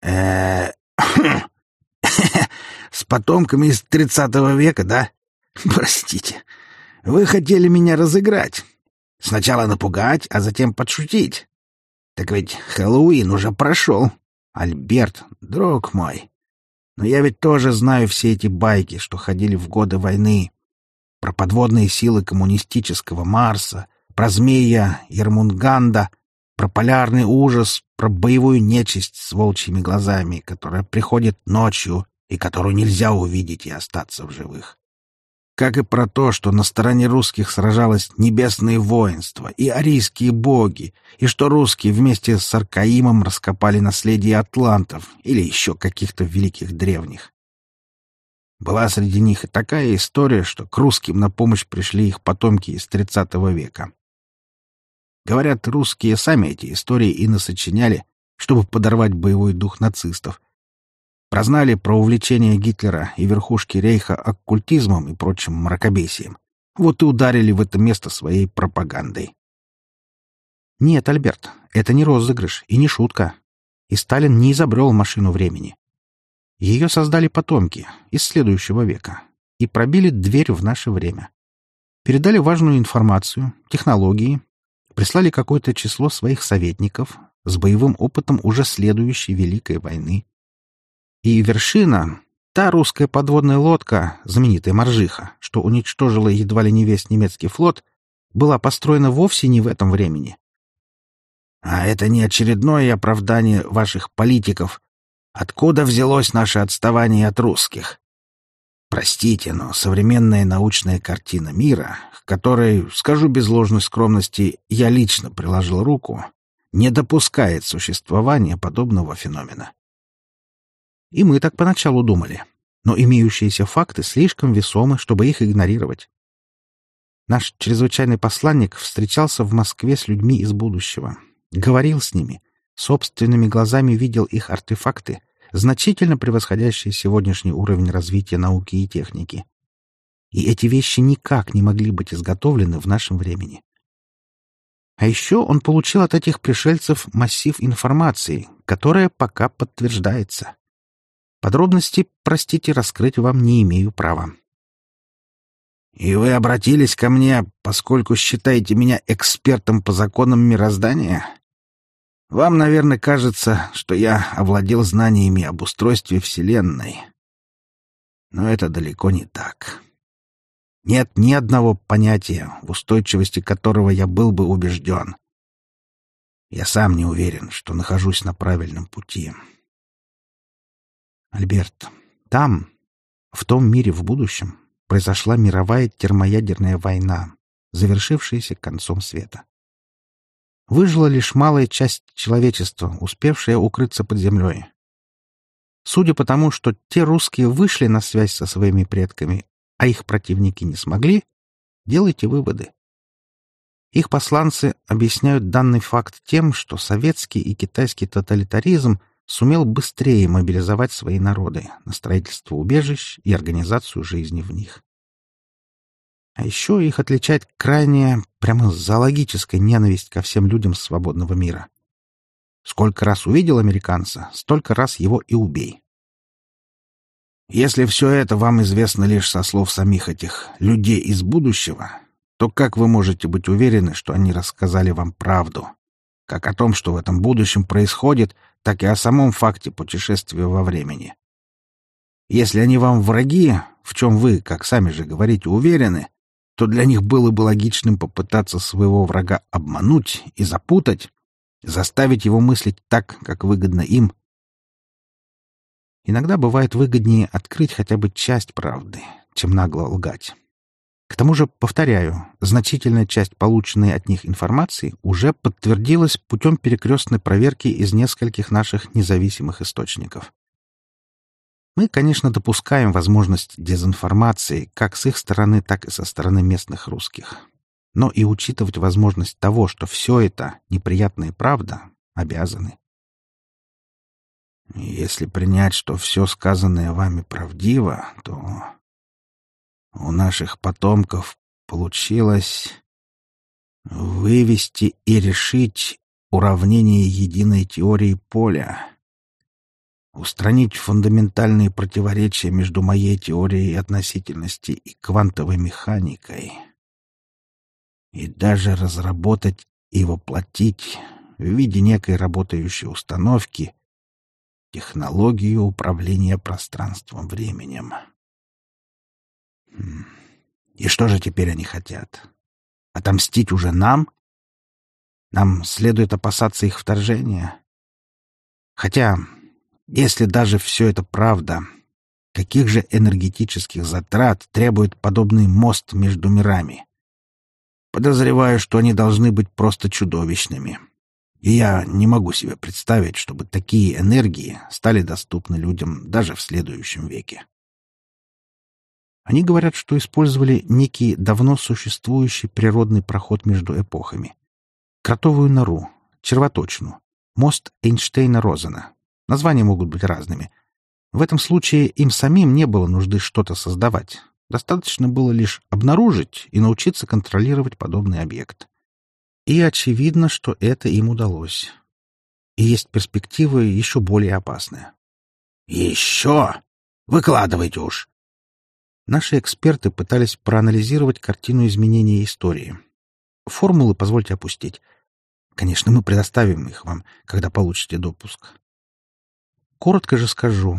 э С потомками из тридцатого века, да? Простите. Вы хотели меня разыграть. Сначала напугать, а затем подшутить. Так ведь Хэллоуин уже прошел. Альберт, друг мой. Но я ведь тоже знаю все эти байки, что ходили в годы войны. Про подводные силы коммунистического Марса, про змея Ермунганда — про полярный ужас, про боевую нечисть с волчьими глазами, которая приходит ночью и которую нельзя увидеть и остаться в живых. Как и про то, что на стороне русских сражалось небесное воинство и арийские боги, и что русские вместе с Аркаимом раскопали наследие атлантов или еще каких-то великих древних. Была среди них и такая история, что к русским на помощь пришли их потомки из тридцатого века. Говорят, русские сами эти истории и насочиняли, чтобы подорвать боевой дух нацистов. Прознали про увлечение Гитлера и верхушки рейха оккультизмом и прочим мракобесием. Вот и ударили в это место своей пропагандой. Нет, Альберт, это не розыгрыш и не шутка. И Сталин не изобрел машину времени. Ее создали потомки из следующего века и пробили дверь в наше время. Передали важную информацию, технологии, прислали какое-то число своих советников с боевым опытом уже следующей Великой войны. И вершина — та русская подводная лодка, знаменитая «Моржиха», что уничтожила едва ли не весь немецкий флот, была построена вовсе не в этом времени. А это не очередное оправдание ваших политиков. Откуда взялось наше отставание от русских? Простите, но современная научная картина мира, к которой, скажу без ложной скромности, я лично приложил руку, не допускает существования подобного феномена. И мы так поначалу думали, но имеющиеся факты слишком весомы, чтобы их игнорировать. Наш чрезвычайный посланник встречался в Москве с людьми из будущего, говорил с ними, собственными глазами видел их артефакты, значительно превосходящие сегодняшний уровень развития науки и техники. И эти вещи никак не могли быть изготовлены в нашем времени. А еще он получил от этих пришельцев массив информации, которая пока подтверждается. Подробности, простите, раскрыть вам не имею права. «И вы обратились ко мне, поскольку считаете меня экспертом по законам мироздания? Вам, наверное, кажется, что я овладел знаниями об устройстве Вселенной. Но это далеко не так. Нет ни одного понятия, в устойчивости которого я был бы убежден. Я сам не уверен, что нахожусь на правильном пути. Альберт, там, в том мире в будущем, произошла мировая термоядерная война, завершившаяся концом света. Выжила лишь малая часть человечества, успевшая укрыться под землей. Судя по тому, что те русские вышли на связь со своими предками, а их противники не смогли, делайте выводы. Их посланцы объясняют данный факт тем, что советский и китайский тоталитаризм сумел быстрее мобилизовать свои народы на строительство убежищ и организацию жизни в них. А еще их отличает крайняя, прямо зоологическая ненависть ко всем людям свободного мира. Сколько раз увидел американца, столько раз его и убей. Если все это вам известно лишь со слов самих этих людей из будущего, то как вы можете быть уверены, что они рассказали вам правду? Как о том, что в этом будущем происходит, так и о самом факте путешествия во времени. Если они вам враги, в чем вы, как сами же говорите, уверены, то для них было бы логичным попытаться своего врага обмануть и запутать, заставить его мыслить так, как выгодно им, Иногда бывает выгоднее открыть хотя бы часть правды, чем нагло лгать. К тому же, повторяю, значительная часть полученной от них информации уже подтвердилась путем перекрестной проверки из нескольких наших независимых источников. Мы, конечно, допускаем возможность дезинформации как с их стороны, так и со стороны местных русских. Но и учитывать возможность того, что все это неприятная правда, обязаны. Если принять, что все сказанное вами правдиво, то у наших потомков получилось вывести и решить уравнение единой теории поля, устранить фундаментальные противоречия между моей теорией относительности и квантовой механикой, и даже разработать и воплотить в виде некой работающей установки технологию управления пространством-временем. Хм. И что же теперь они хотят? Отомстить уже нам? Нам следует опасаться их вторжения? Хотя, если даже все это правда, каких же энергетических затрат требует подобный мост между мирами? Подозреваю, что они должны быть просто чудовищными. И я не могу себе представить, чтобы такие энергии стали доступны людям даже в следующем веке. Они говорят, что использовали некий давно существующий природный проход между эпохами. Кротовую нору, червоточину, мост Эйнштейна-Розена. Названия могут быть разными. В этом случае им самим не было нужды что-то создавать. Достаточно было лишь обнаружить и научиться контролировать подобный объект. И очевидно, что это им удалось. И есть перспективы еще более опасные. «Еще? Выкладывайте уж!» Наши эксперты пытались проанализировать картину изменения истории. Формулы позвольте опустить. Конечно, мы предоставим их вам, когда получите допуск. Коротко же скажу.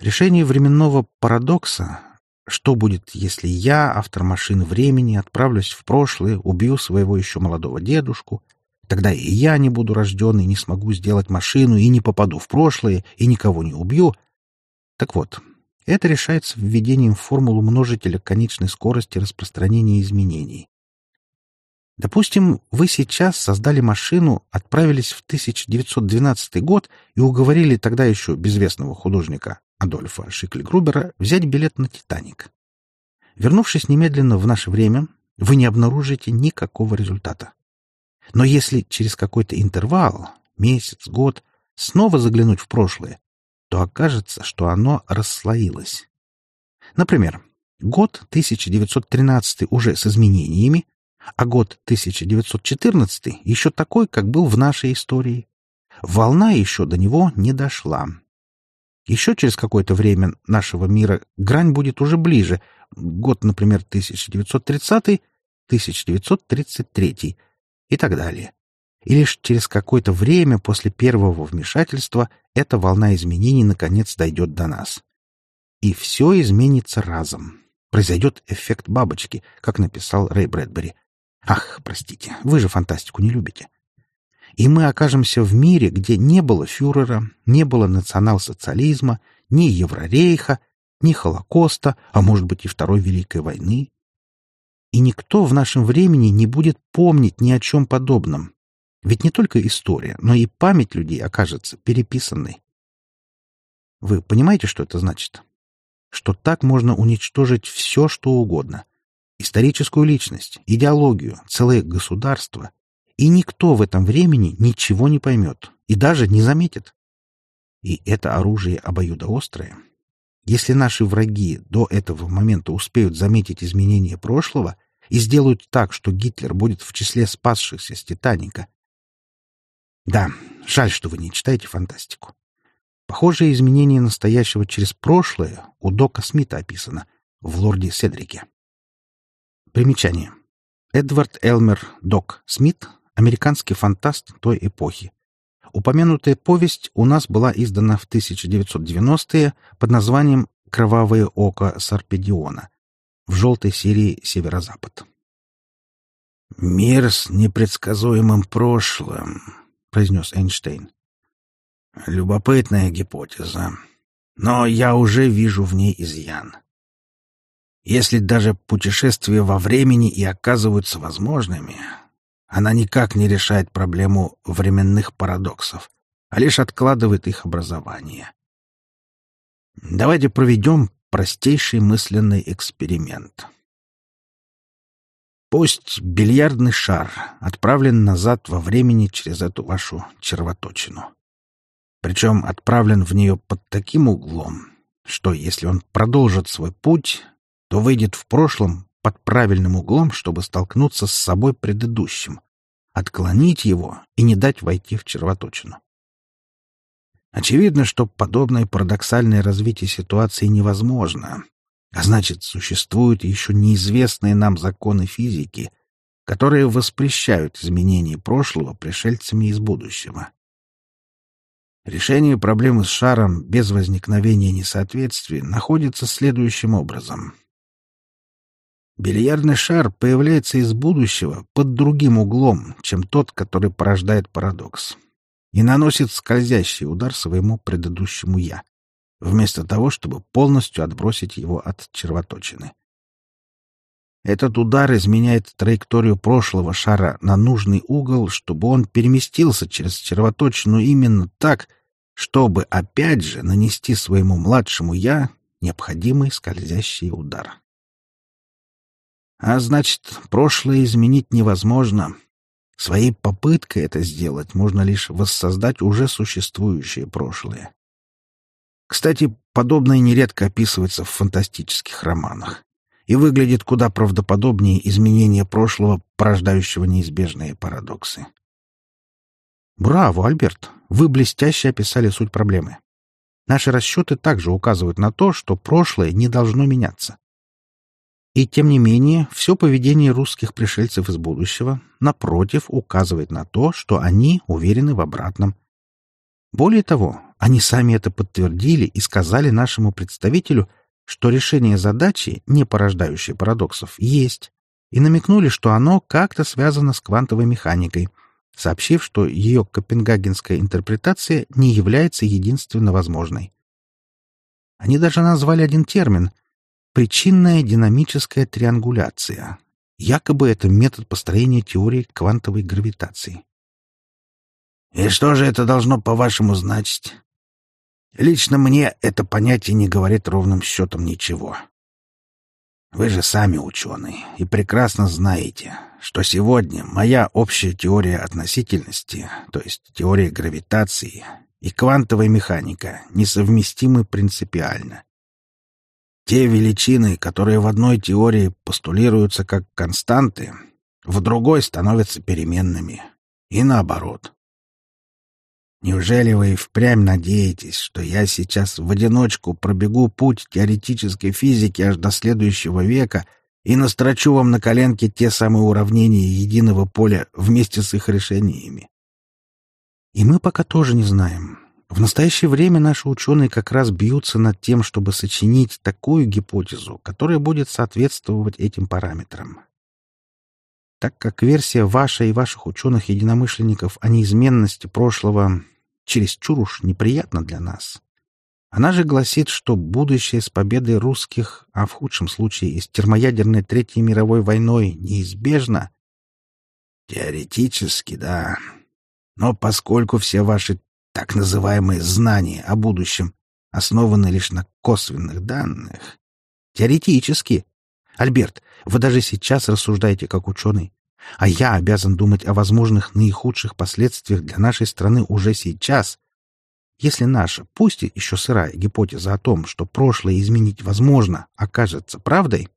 Решение временного парадокса что будет, если я, автор машины времени, отправлюсь в прошлое, убью своего еще молодого дедушку? Тогда и я не буду рожден и не смогу сделать машину, и не попаду в прошлое, и никого не убью. Так вот, это решается введением в формулу множителя конечной скорости распространения изменений. Допустим, вы сейчас создали машину, отправились в 1912 год и уговорили тогда еще безвестного художника Адольфа Шикли-Грубера взять билет на «Титаник». Вернувшись немедленно в наше время, вы не обнаружите никакого результата. Но если через какой-то интервал, месяц, год, снова заглянуть в прошлое, то окажется, что оно расслоилось. Например, год 1913 уже с изменениями, А год 1914 еще такой, как был в нашей истории. Волна еще до него не дошла. Еще через какое-то время нашего мира грань будет уже ближе. Год, например, 1930, 1933 и так далее. И лишь через какое-то время после первого вмешательства эта волна изменений наконец дойдет до нас. И все изменится разом. Произойдет эффект бабочки, как написал Рэй Брэдбери. Ах, простите, вы же фантастику не любите. И мы окажемся в мире, где не было фюрера, не было национал-социализма, ни Еврорейха, ни Холокоста, а может быть и Второй Великой войны. И никто в нашем времени не будет помнить ни о чем подобном. Ведь не только история, но и память людей окажется переписанной. Вы понимаете, что это значит? Что так можно уничтожить все, что угодно. Историческую личность, идеологию, целое государство, и никто в этом времени ничего не поймет и даже не заметит. И это оружие обоюдоострое. Если наши враги до этого момента успеют заметить изменения прошлого и сделают так, что Гитлер будет в числе спасшихся с «Титаника». Да, жаль, что вы не читаете фантастику. Похожее изменение настоящего через прошлое у Дока Смита описано в «Лорде Седрике». Примечание. Эдвард Элмер Док Смит американский фантаст той эпохи. Упомянутая повесть у нас была издана в 1990-е под названием «Кровавое око Сарпедиона» в желтой серии «Северо-Запад». «Мир с непредсказуемым прошлым», — произнес Эйнштейн. «Любопытная гипотеза, но я уже вижу в ней изъян. Если даже путешествия во времени и оказываются возможными, она никак не решает проблему временных парадоксов, а лишь откладывает их образование. Давайте проведем простейший мысленный эксперимент. Пусть бильярдный шар отправлен назад во времени через эту вашу червоточину. Причем отправлен в нее под таким углом, что если он продолжит свой путь, то выйдет в прошлом под правильным углом, чтобы столкнуться с собой предыдущим, отклонить его и не дать войти в червоточину. Очевидно, что подобное парадоксальное развитие ситуации невозможно, а значит, существуют еще неизвестные нам законы физики, которые воспрещают изменение прошлого пришельцами из будущего. Решение проблемы с шаром без возникновения несоответствий находится следующим образом. Бильярдный шар появляется из будущего под другим углом, чем тот, который порождает парадокс, и наносит скользящий удар своему предыдущему «я», вместо того, чтобы полностью отбросить его от червоточины. Этот удар изменяет траекторию прошлого шара на нужный угол, чтобы он переместился через червоточину именно так, чтобы опять же нанести своему младшему «я» необходимый скользящий удар. А значит, прошлое изменить невозможно. Своей попыткой это сделать можно лишь воссоздать уже существующее прошлое. Кстати, подобное нередко описывается в фантастических романах и выглядит куда правдоподобнее изменения прошлого, порождающего неизбежные парадоксы. Браво, Альберт! Вы блестяще описали суть проблемы. Наши расчеты также указывают на то, что прошлое не должно меняться. И тем не менее, все поведение русских пришельцев из будущего, напротив, указывает на то, что они уверены в обратном. Более того, они сами это подтвердили и сказали нашему представителю, что решение задачи, не порождающее парадоксов, есть, и намекнули, что оно как-то связано с квантовой механикой, сообщив, что ее копенгагенская интерпретация не является единственно возможной. Они даже назвали один термин — Причинная динамическая триангуляция. Якобы это метод построения теории квантовой гравитации. И что же это должно, по-вашему, значить? Лично мне это понятие не говорит ровным счетом ничего. Вы же сами ученые и прекрасно знаете, что сегодня моя общая теория относительности, то есть теория гравитации, и квантовая механика несовместимы принципиально. Те величины, которые в одной теории постулируются как константы, в другой становятся переменными. И наоборот. Неужели вы и впрямь надеетесь, что я сейчас в одиночку пробегу путь теоретической физики аж до следующего века и настрочу вам на коленке те самые уравнения единого поля вместе с их решениями? И мы пока тоже не знаем. В настоящее время наши ученые как раз бьются над тем, чтобы сочинить такую гипотезу, которая будет соответствовать этим параметрам. Так как версия ваша и ваших ученых-единомышленников о неизменности прошлого чересчур уж неприятна для нас. Она же гласит, что будущее с победой русских, а в худшем случае и с термоядерной Третьей мировой войной, неизбежно. Теоретически, да. Но поскольку все ваши так называемые знания о будущем основаны лишь на косвенных данных... Теоретически. Альберт, вы даже сейчас рассуждаете как ученый. А я обязан думать о возможных наихудших последствиях для нашей страны уже сейчас. Если наша, пусть и еще сырая гипотеза о том, что прошлое изменить возможно, окажется правдой,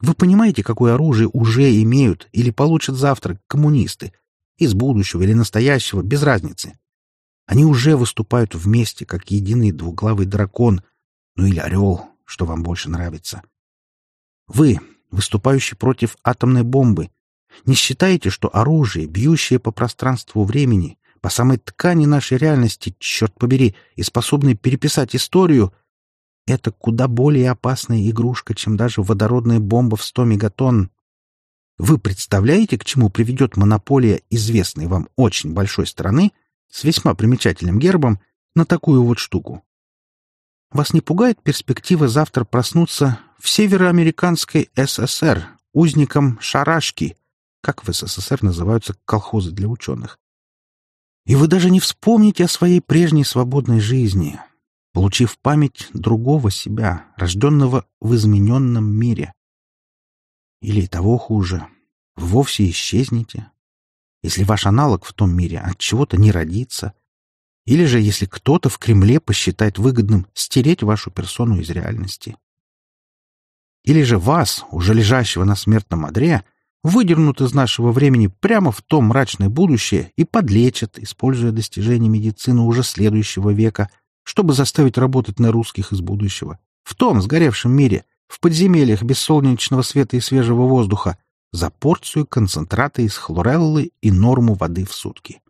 вы понимаете, какое оружие уже имеют или получат завтра коммунисты? Из будущего или настоящего, без разницы. Они уже выступают вместе, как единый двуглавый дракон, ну или орел, что вам больше нравится. Вы, выступающий против атомной бомбы, не считаете, что оружие, бьющее по пространству времени, по самой ткани нашей реальности, черт побери, и способное переписать историю, это куда более опасная игрушка, чем даже водородная бомба в 100 мегатонн? Вы представляете, к чему приведет монополия известной вам очень большой страны с весьма примечательным гербом на такую вот штуку? Вас не пугает перспектива завтра проснуться в североамериканской ССР узником шарашки, как в СССР называются колхозы для ученых. И вы даже не вспомните о своей прежней свободной жизни, получив память другого себя, рожденного в измененном мире. Или того хуже, вовсе исчезнете, если ваш аналог в том мире от чего-то не родится, или же если кто-то в Кремле посчитает выгодным стереть вашу персону из реальности. Или же вас, уже лежащего на смертном одре, выдернут из нашего времени прямо в то мрачное будущее и подлечат, используя достижения медицины уже следующего века, чтобы заставить работать на русских из будущего. В том сгоревшем мире, в подземельях без солнечного света и свежего воздуха, за порцию концентрата из хлореллы и норму воды в сутки.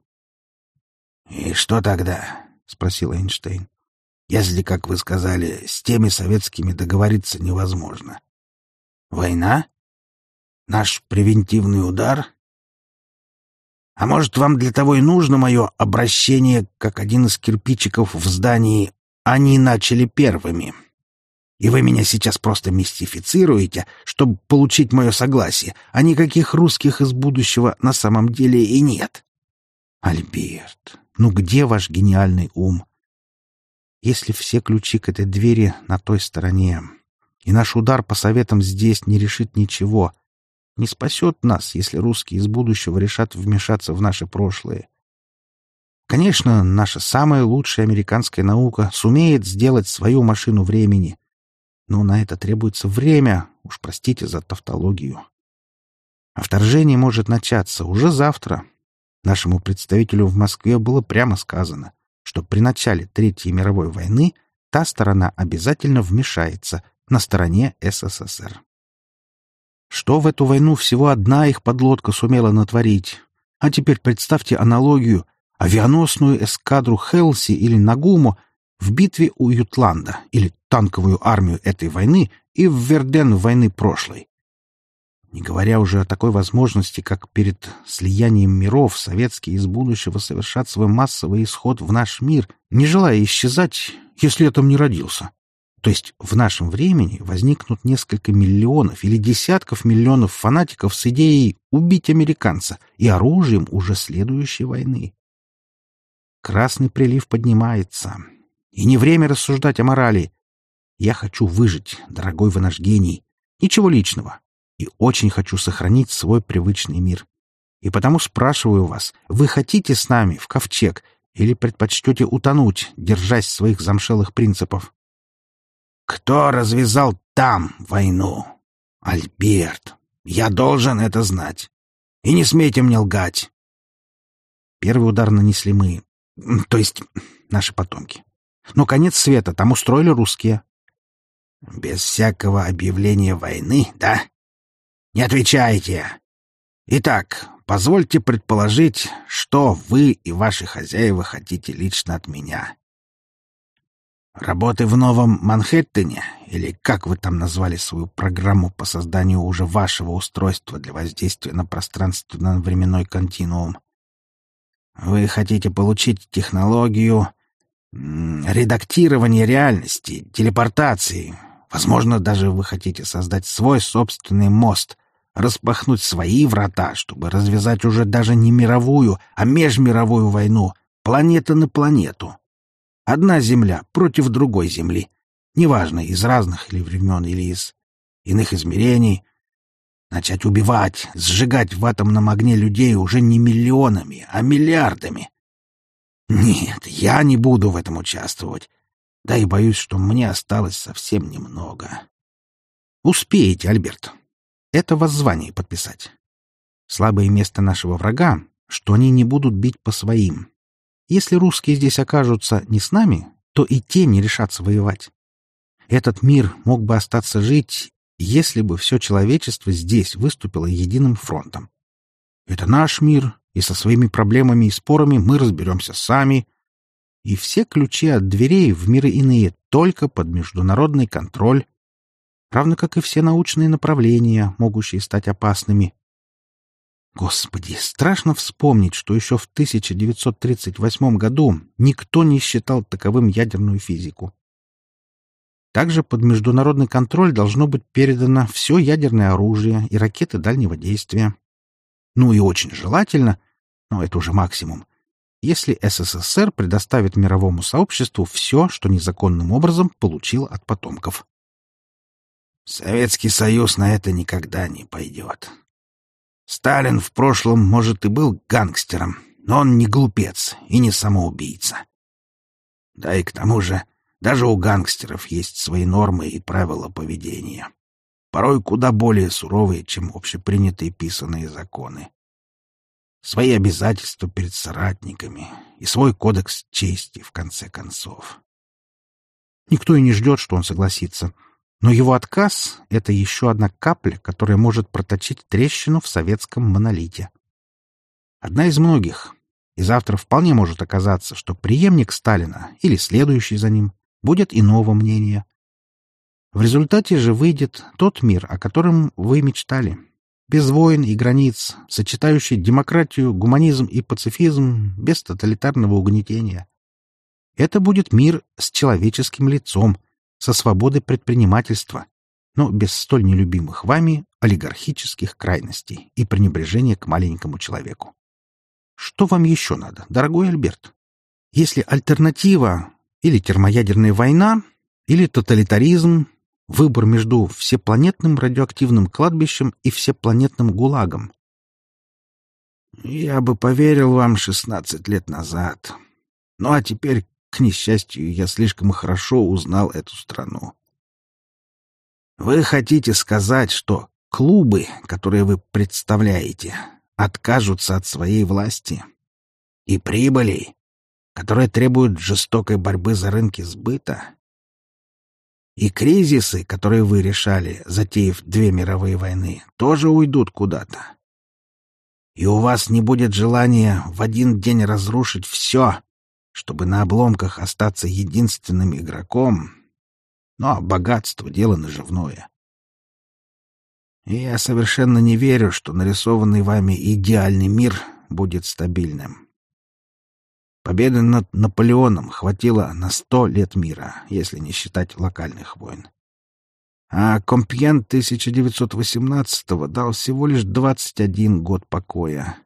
«И что тогда?» — спросил Эйнштейн. «Если, как вы сказали, с теми советскими договориться невозможно. Война?» Наш превентивный удар? А может, вам для того и нужно мое обращение, как один из кирпичиков в здании «Они начали первыми»? И вы меня сейчас просто мистифицируете, чтобы получить мое согласие, а никаких русских из будущего на самом деле и нет. Альберт, ну где ваш гениальный ум? Если все ключи к этой двери на той стороне, и наш удар по советам здесь не решит ничего, не спасет нас, если русские из будущего решат вмешаться в наше прошлое. Конечно, наша самая лучшая американская наука сумеет сделать свою машину времени, но на это требуется время, уж простите за тавтологию. А вторжение может начаться уже завтра. Нашему представителю в Москве было прямо сказано, что при начале Третьей мировой войны та сторона обязательно вмешается на стороне СССР. Что в эту войну всего одна их подлодка сумела натворить? А теперь представьте аналогию. Авианосную эскадру Хелси или Нагумо в битве у Ютланда или танковую армию этой войны и в Верден войны прошлой. Не говоря уже о такой возможности, как перед слиянием миров советские из будущего совершат свой массовый исход в наш мир, не желая исчезать, если я там не родился. То есть в нашем времени возникнут несколько миллионов или десятков миллионов фанатиков с идеей убить американца и оружием уже следующей войны. Красный прилив поднимается. И не время рассуждать о морали. Я хочу выжить, дорогой вы наш гений. Ничего личного. И очень хочу сохранить свой привычный мир. И потому спрашиваю вас, вы хотите с нами в ковчег или предпочтете утонуть, держась своих замшелых принципов? Кто развязал там войну? Альберт. Я должен это знать. И не смейте мне лгать. Первый удар нанесли мы, то есть наши потомки. Но конец света там устроили русские. Без всякого объявления войны, да? Не отвечайте. Итак, позвольте предположить, что вы и ваши хозяева хотите лично от меня. Работы в Новом Манхэттене, или как вы там назвали свою программу по созданию уже вашего устройства для воздействия на пространственно-временной континуум. Вы хотите получить технологию редактирования реальности, телепортации. Возможно, даже вы хотите создать свой собственный мост, распахнуть свои врата, чтобы развязать уже даже не мировую, а межмировую войну, планета на планету. Одна Земля против другой Земли. Неважно, из разных или времен, или из иных измерений. Начать убивать, сжигать в атомном огне людей уже не миллионами, а миллиардами. Нет, я не буду в этом участвовать. Да и боюсь, что мне осталось совсем немного. Успеете, Альберт. Это воззвание подписать. Слабое место нашего врага, что они не будут бить по своим, если русские здесь окажутся не с нами, то и те не решатся воевать. Этот мир мог бы остаться жить, если бы все человечество здесь выступило единым фронтом. Это наш мир, и со своими проблемами и спорами мы разберемся сами. И все ключи от дверей в миры иные только под международный контроль, равно как и все научные направления, могущие стать опасными. Господи, страшно вспомнить, что еще в 1938 году никто не считал таковым ядерную физику. Также под международный контроль должно быть передано все ядерное оружие и ракеты дальнего действия. Ну и очень желательно, но это уже максимум, если СССР предоставит мировому сообществу все, что незаконным образом получил от потомков. Советский Союз на это никогда не пойдет. Сталин в прошлом, может, и был гангстером, но он не глупец и не самоубийца. Да и к тому же, даже у гангстеров есть свои нормы и правила поведения. Порой куда более суровые, чем общепринятые писанные законы. Свои обязательства перед соратниками и свой кодекс чести, в конце концов. Никто и не ждет, что он согласится — но его отказ — это еще одна капля, которая может проточить трещину в советском монолите. Одна из многих. И завтра вполне может оказаться, что преемник Сталина или следующий за ним будет иного мнения. В результате же выйдет тот мир, о котором вы мечтали. Без войн и границ, сочетающий демократию, гуманизм и пацифизм, без тоталитарного угнетения. Это будет мир с человеческим лицом — со свободой предпринимательства, но без столь нелюбимых вами олигархических крайностей и пренебрежения к маленькому человеку. Что вам еще надо, дорогой Альберт? Если альтернатива или термоядерная война, или тоталитаризм, выбор между всепланетным радиоактивным кладбищем и всепланетным ГУЛАГом. Я бы поверил вам шестнадцать лет назад. Ну а теперь к несчастью, я слишком хорошо узнал эту страну. Вы хотите сказать, что клубы, которые вы представляете, откажутся от своей власти и прибыли, которые требуют жестокой борьбы за рынки сбыта? И кризисы, которые вы решали, затеяв две мировые войны, тоже уйдут куда-то. И у вас не будет желания в один день разрушить все, чтобы на обломках остаться единственным игроком. Но богатство — дело наживное. И я совершенно не верю, что нарисованный вами идеальный мир будет стабильным. Победы над Наполеоном хватило на сто лет мира, если не считать локальных войн. А Компьен 1918-го дал всего лишь 21 год покоя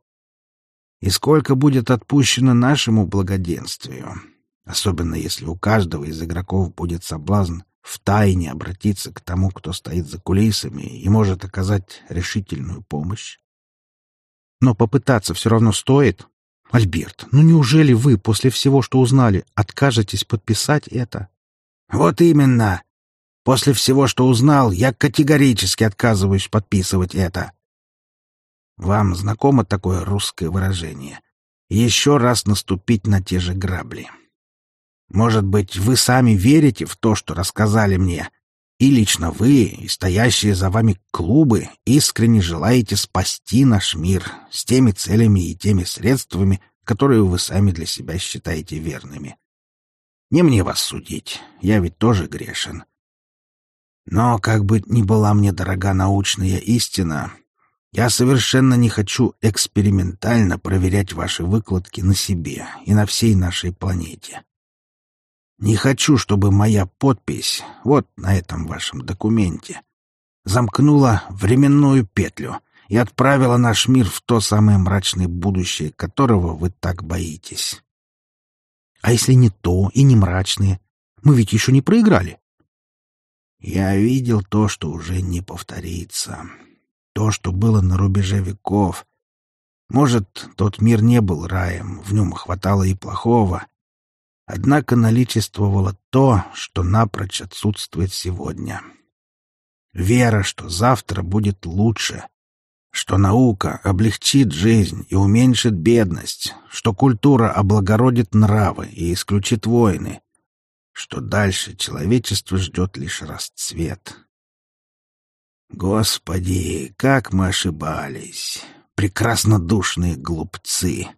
и сколько будет отпущено нашему благоденствию, особенно если у каждого из игроков будет соблазн втайне обратиться к тому, кто стоит за кулисами и может оказать решительную помощь. Но попытаться все равно стоит. Альберт, ну неужели вы после всего, что узнали, откажетесь подписать это? Вот именно. После всего, что узнал, я категорически отказываюсь подписывать это. Вам знакомо такое русское выражение? Еще раз наступить на те же грабли. Может быть, вы сами верите в то, что рассказали мне, и лично вы, и стоящие за вами клубы, искренне желаете спасти наш мир с теми целями и теми средствами, которые вы сами для себя считаете верными. Не мне вас судить, я ведь тоже грешен. Но, как бы ни была мне дорога научная истина, я совершенно не хочу экспериментально проверять ваши выкладки на себе и на всей нашей планете. Не хочу, чтобы моя подпись вот на этом вашем документе замкнула временную петлю и отправила наш мир в то самое мрачное будущее, которого вы так боитесь. А если не то и не мрачные? Мы ведь еще не проиграли. Я видел то, что уже не повторится. То, что было на рубеже веков. Может, тот мир не был раем, в нем хватало и плохого. Однако наличествовало то, что напрочь отсутствует сегодня. Вера, что завтра будет лучше, что наука облегчит жизнь и уменьшит бедность, что культура облагородит нравы и исключит войны, что дальше человечество ждет лишь расцвет. Господи, как мы ошибались! Прекраснодушные глупцы!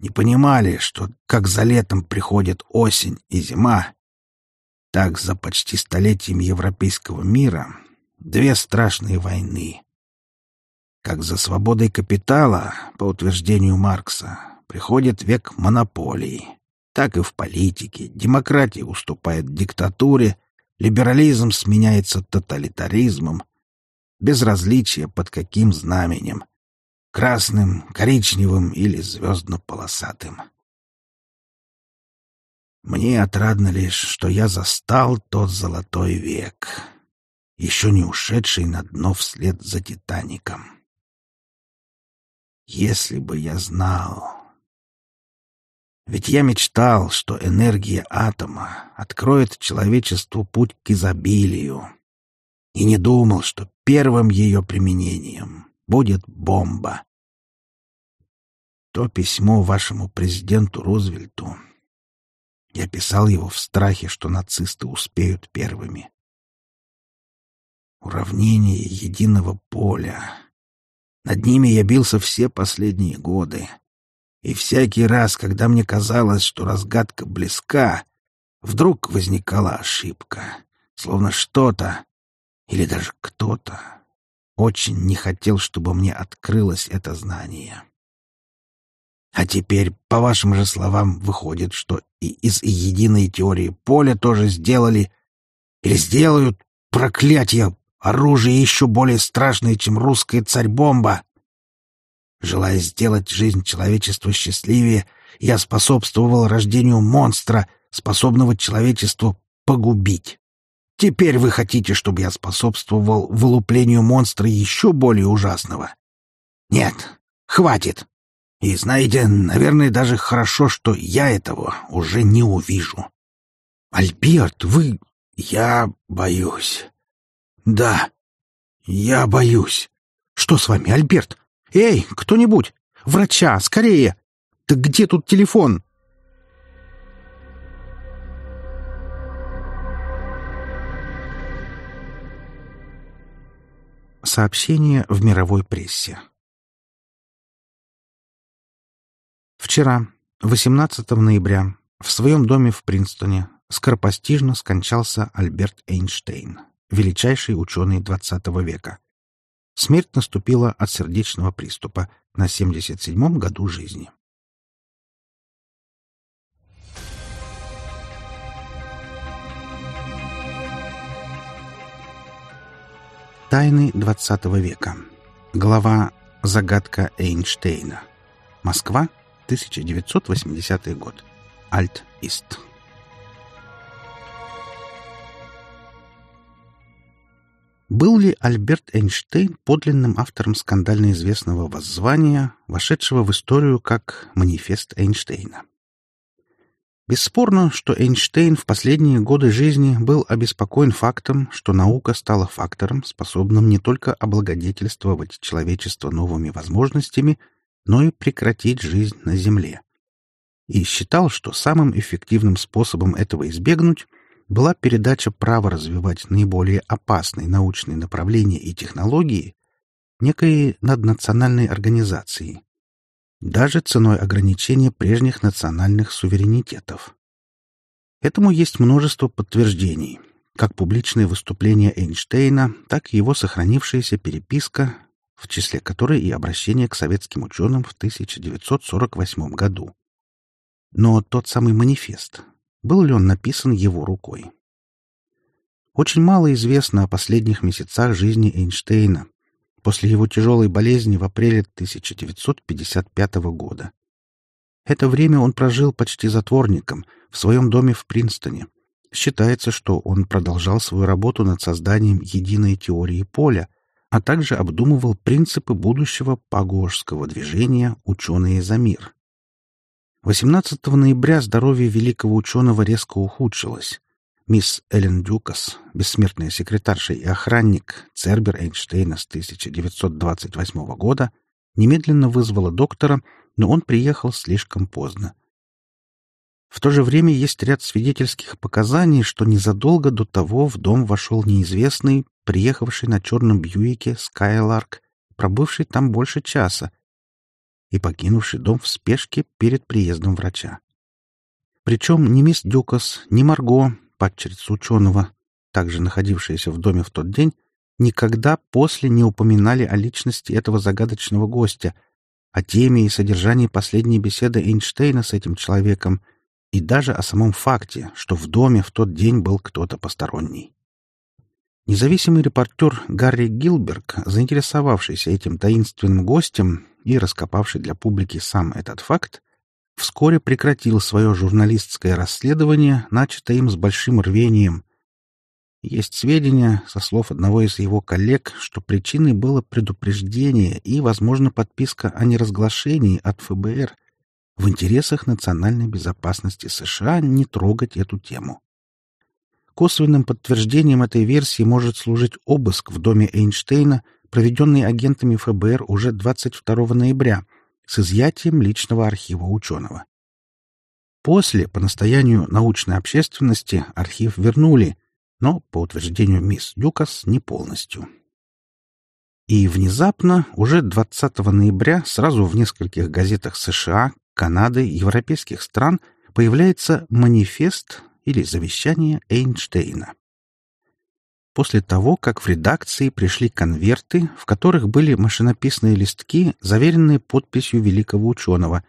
Не понимали, что как за летом приходит осень и зима, так за почти столетием европейского мира две страшные войны. Как за свободой капитала, по утверждению Маркса, приходит век монополий, так и в политике демократия уступает диктатуре, либерализм сменяется тоталитаризмом, безразличие под каким знаменем, красным, коричневым или звездно-полосатым. Мне отрадно лишь, что я застал тот золотой век, еще не ушедший на дно вслед за Титаником. Если бы я знал... Ведь я мечтал, что энергия атома откроет человечеству путь к изобилию, и не думал, что первым ее применением будет бомба. То письмо вашему президенту Рузвельту. Я писал его в страхе, что нацисты успеют первыми. Уравнение единого поля. Над ними я бился все последние годы. И всякий раз, когда мне казалось, что разгадка близка, вдруг возникала ошибка, словно что-то или даже кто-то очень не хотел, чтобы мне открылось это знание. А теперь, по вашим же словам, выходит, что и из единой теории поля тоже сделали или сделают проклятие, оружие еще более страшное, чем русская царь-бомба. Желая сделать жизнь человечества счастливее, я способствовал рождению монстра, способного человечеству погубить. Теперь вы хотите, чтобы я способствовал вылуплению монстра еще более ужасного? Нет, хватит. И знаете, наверное, даже хорошо, что я этого уже не увижу. Альберт, вы... Я боюсь. Да, я боюсь. Что с вами, Альберт? Эй, кто-нибудь! Врача, скорее! Так где тут телефон? Сообщение в мировой прессе. Вчера, 18 ноября, в своем доме в Принстоне скоропостижно скончался Альберт Эйнштейн, величайший ученый XX века. Смерть наступила от сердечного приступа на 77-м году жизни. Тайны XX века. Глава «Загадка Эйнштейна». Москва, 1980 год. Альт-Ист. Был ли Альберт Эйнштейн подлинным автором скандально известного воззвания, вошедшего в историю как «Манифест Эйнштейна»? Бесспорно, что Эйнштейн в последние годы жизни был обеспокоен фактом, что наука стала фактором, способным не только облагодетельствовать человечество новыми возможностями, но и прекратить жизнь на Земле. И считал, что самым эффективным способом этого избегнуть была передача права развивать наиболее опасные научные направления и технологии некой наднациональной организации, даже ценой ограничения прежних национальных суверенитетов. Этому есть множество подтверждений, как публичные выступления Эйнштейна, так и его сохранившаяся переписка, в числе которой и обращение к советским ученым в 1948 году. Но тот самый манифест, был ли он написан его рукой? Очень мало известно о последних месяцах жизни Эйнштейна, после его тяжелой болезни в апреле 1955 года. Это время он прожил почти затворником в своем доме в Принстоне. Считается, что он продолжал свою работу над созданием единой теории поля, а также обдумывал принципы будущего пагожского движения «Ученые за мир». 18 ноября здоровье великого ученого резко ухудшилось. Мисс Эллен Дюкас, бессмертная секретарша и охранник Цербер Эйнштейна с 1928 года, немедленно вызвала доктора, но он приехал слишком поздно. В то же время есть ряд свидетельских показаний, что незадолго до того в дом вошел неизвестный, приехавший на черном Бьюике Скайларк, пробывший там больше часа и покинувший дом в спешке перед приездом врача. Причем ни мисс Дюкас, ни Марго, падчерица ученого, также находившаяся в доме в тот день, никогда после не упоминали о личности этого загадочного гостя, о теме и содержании последней беседы Эйнштейна с этим человеком и даже о самом факте, что в доме в тот день был кто-то посторонний. Независимый репортер Гарри Гилберг, заинтересовавшийся этим таинственным гостем и раскопавший для публики сам этот факт, вскоре прекратил свое журналистское расследование, начатое им с большим рвением. Есть сведения, со слов одного из его коллег, что причиной было предупреждение и, возможно, подписка о неразглашении от ФБР в интересах национальной безопасности США не трогать эту тему. Косвенным подтверждением этой версии может служить обыск в доме Эйнштейна, проведенный агентами ФБР уже 22 ноября — с изъятием личного архива ученого. После, по настоянию научной общественности, архив вернули, но, по утверждению мисс Дюкас, не полностью. И внезапно, уже 20 ноября, сразу в нескольких газетах США, Канады, европейских стран появляется манифест или завещание Эйнштейна после того, как в редакции пришли конверты, в которых были машинописные листки, заверенные подписью великого ученого,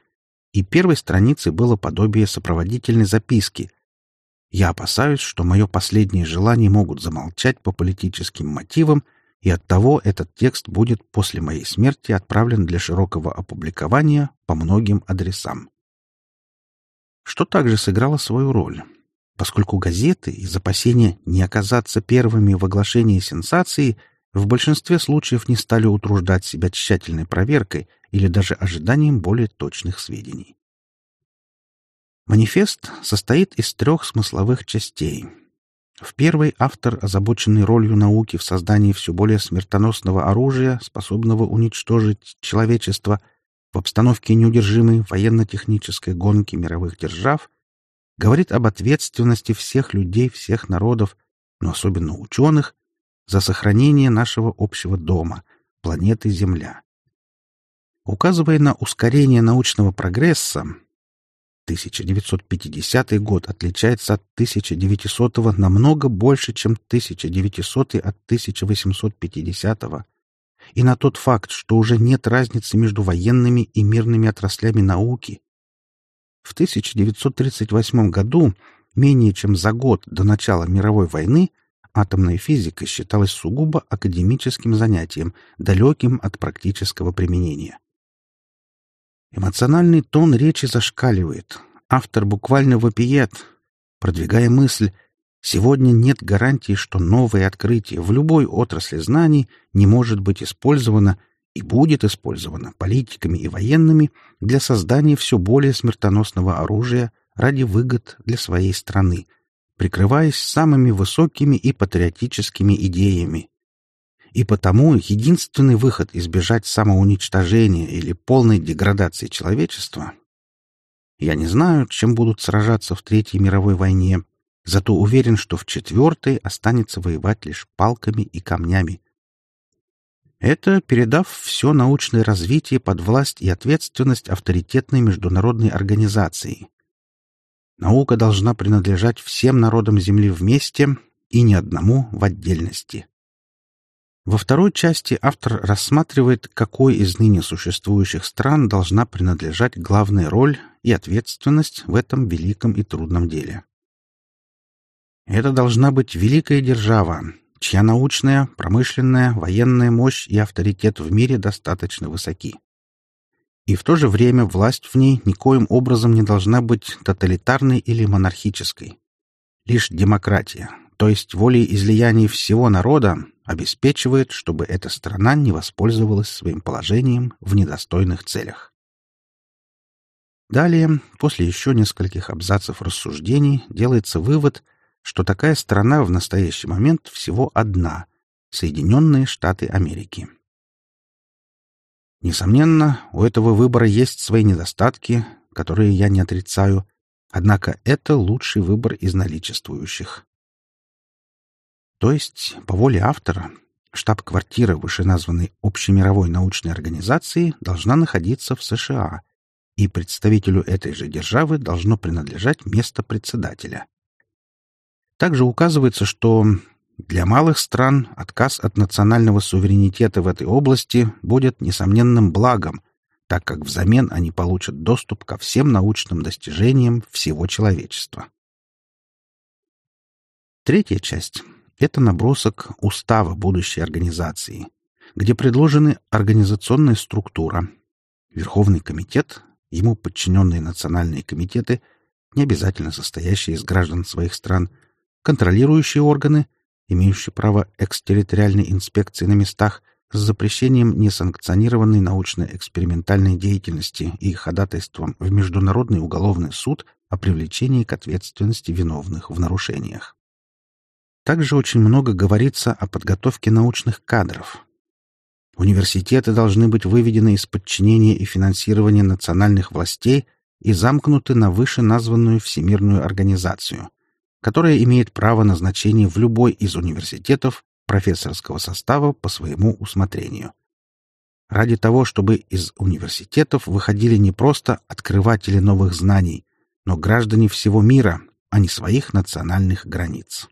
и первой страницы было подобие сопроводительной записки. «Я опасаюсь, что мое последнее желание могут замолчать по политическим мотивам, и оттого этот текст будет после моей смерти отправлен для широкого опубликования по многим адресам». Что также сыграло свою роль поскольку газеты из опасения не оказаться первыми в оглашении сенсации в большинстве случаев не стали утруждать себя тщательной проверкой или даже ожиданием более точных сведений. Манифест состоит из трех смысловых частей. В первой автор, озабоченный ролью науки в создании все более смертоносного оружия, способного уничтожить человечество, в обстановке неудержимой военно-технической гонки мировых держав, говорит об ответственности всех людей, всех народов, но особенно ученых, за сохранение нашего общего дома, планеты Земля. Указывая на ускорение научного прогресса, 1950 год отличается от 1900 намного больше, чем 1900 от 1850 и на тот факт, что уже нет разницы между военными и мирными отраслями науки, в 1938 году, менее чем за год до начала мировой войны, атомная физика считалась сугубо академическим занятием, далеким от практического применения. Эмоциональный тон речи зашкаливает. Автор буквально вопиет, продвигая мысль «Сегодня нет гарантии, что новое открытие в любой отрасли знаний не может быть использовано и будет использована политиками и военными для создания все более смертоносного оружия, ради выгод для своей страны, прикрываясь самыми высокими и патриотическими идеями. И потому единственный выход избежать самоуничтожения или полной деградации человечества я не знаю, чем будут сражаться в Третьей мировой войне, зато уверен, что в Четвертой останется воевать лишь палками и камнями. Это передав все научное развитие под власть и ответственность авторитетной международной организации. Наука должна принадлежать всем народам Земли вместе и ни одному в отдельности. Во второй части автор рассматривает, какой из ныне существующих стран должна принадлежать главная роль и ответственность в этом великом и трудном деле. Это должна быть великая держава, чья научная, промышленная, военная мощь и авторитет в мире достаточно высоки. И в то же время власть в ней никоим образом не должна быть тоталитарной или монархической. Лишь демократия, то есть волеизлияние всего народа, обеспечивает, чтобы эта страна не воспользовалась своим положением в недостойных целях. Далее, после еще нескольких абзацев рассуждений, делается вывод, что такая страна в настоящий момент всего одна — Соединенные Штаты Америки. Несомненно, у этого выбора есть свои недостатки, которые я не отрицаю, однако это лучший выбор из наличествующих. То есть, по воле автора, штаб-квартира вышеназванной общемировой научной организации должна находиться в США, и представителю этой же державы должно принадлежать место председателя. Также указывается, что для малых стран отказ от национального суверенитета в этой области будет несомненным благом, так как взамен они получат доступ ко всем научным достижениям всего человечества. Третья часть это набросок устава будущей организации, где предложены организационная структура, Верховный комитет, ему подчиненные национальные комитеты, не обязательно состоящие из граждан своих стран, контролирующие органы, имеющие право экстерриториальной инспекции на местах с запрещением несанкционированной научно-экспериментальной деятельности и ходатайством в Международный уголовный суд о привлечении к ответственности виновных в нарушениях. Также очень много говорится о подготовке научных кадров. Университеты должны быть выведены из подчинения и финансирования национальных властей и замкнуты на вышеназванную Всемирную организацию, которая имеет право назначения в любой из университетов профессорского состава по своему усмотрению. Ради того, чтобы из университетов выходили не просто открыватели новых знаний, но граждане всего мира, а не своих национальных границ.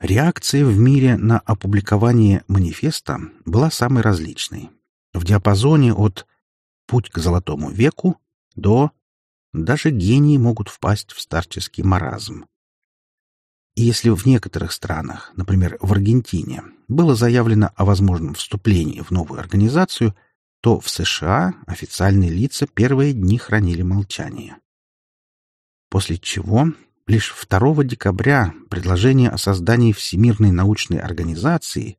Реакция в мире на опубликование манифеста была самой различной. В диапазоне от «Путь к золотому веку» до «Даже гении могут впасть в старческий маразм». И если в некоторых странах, например, в Аргентине, было заявлено о возможном вступлении в новую организацию, то в США официальные лица первые дни хранили молчание. После чего Лишь 2 декабря предложение о создании Всемирной научной организации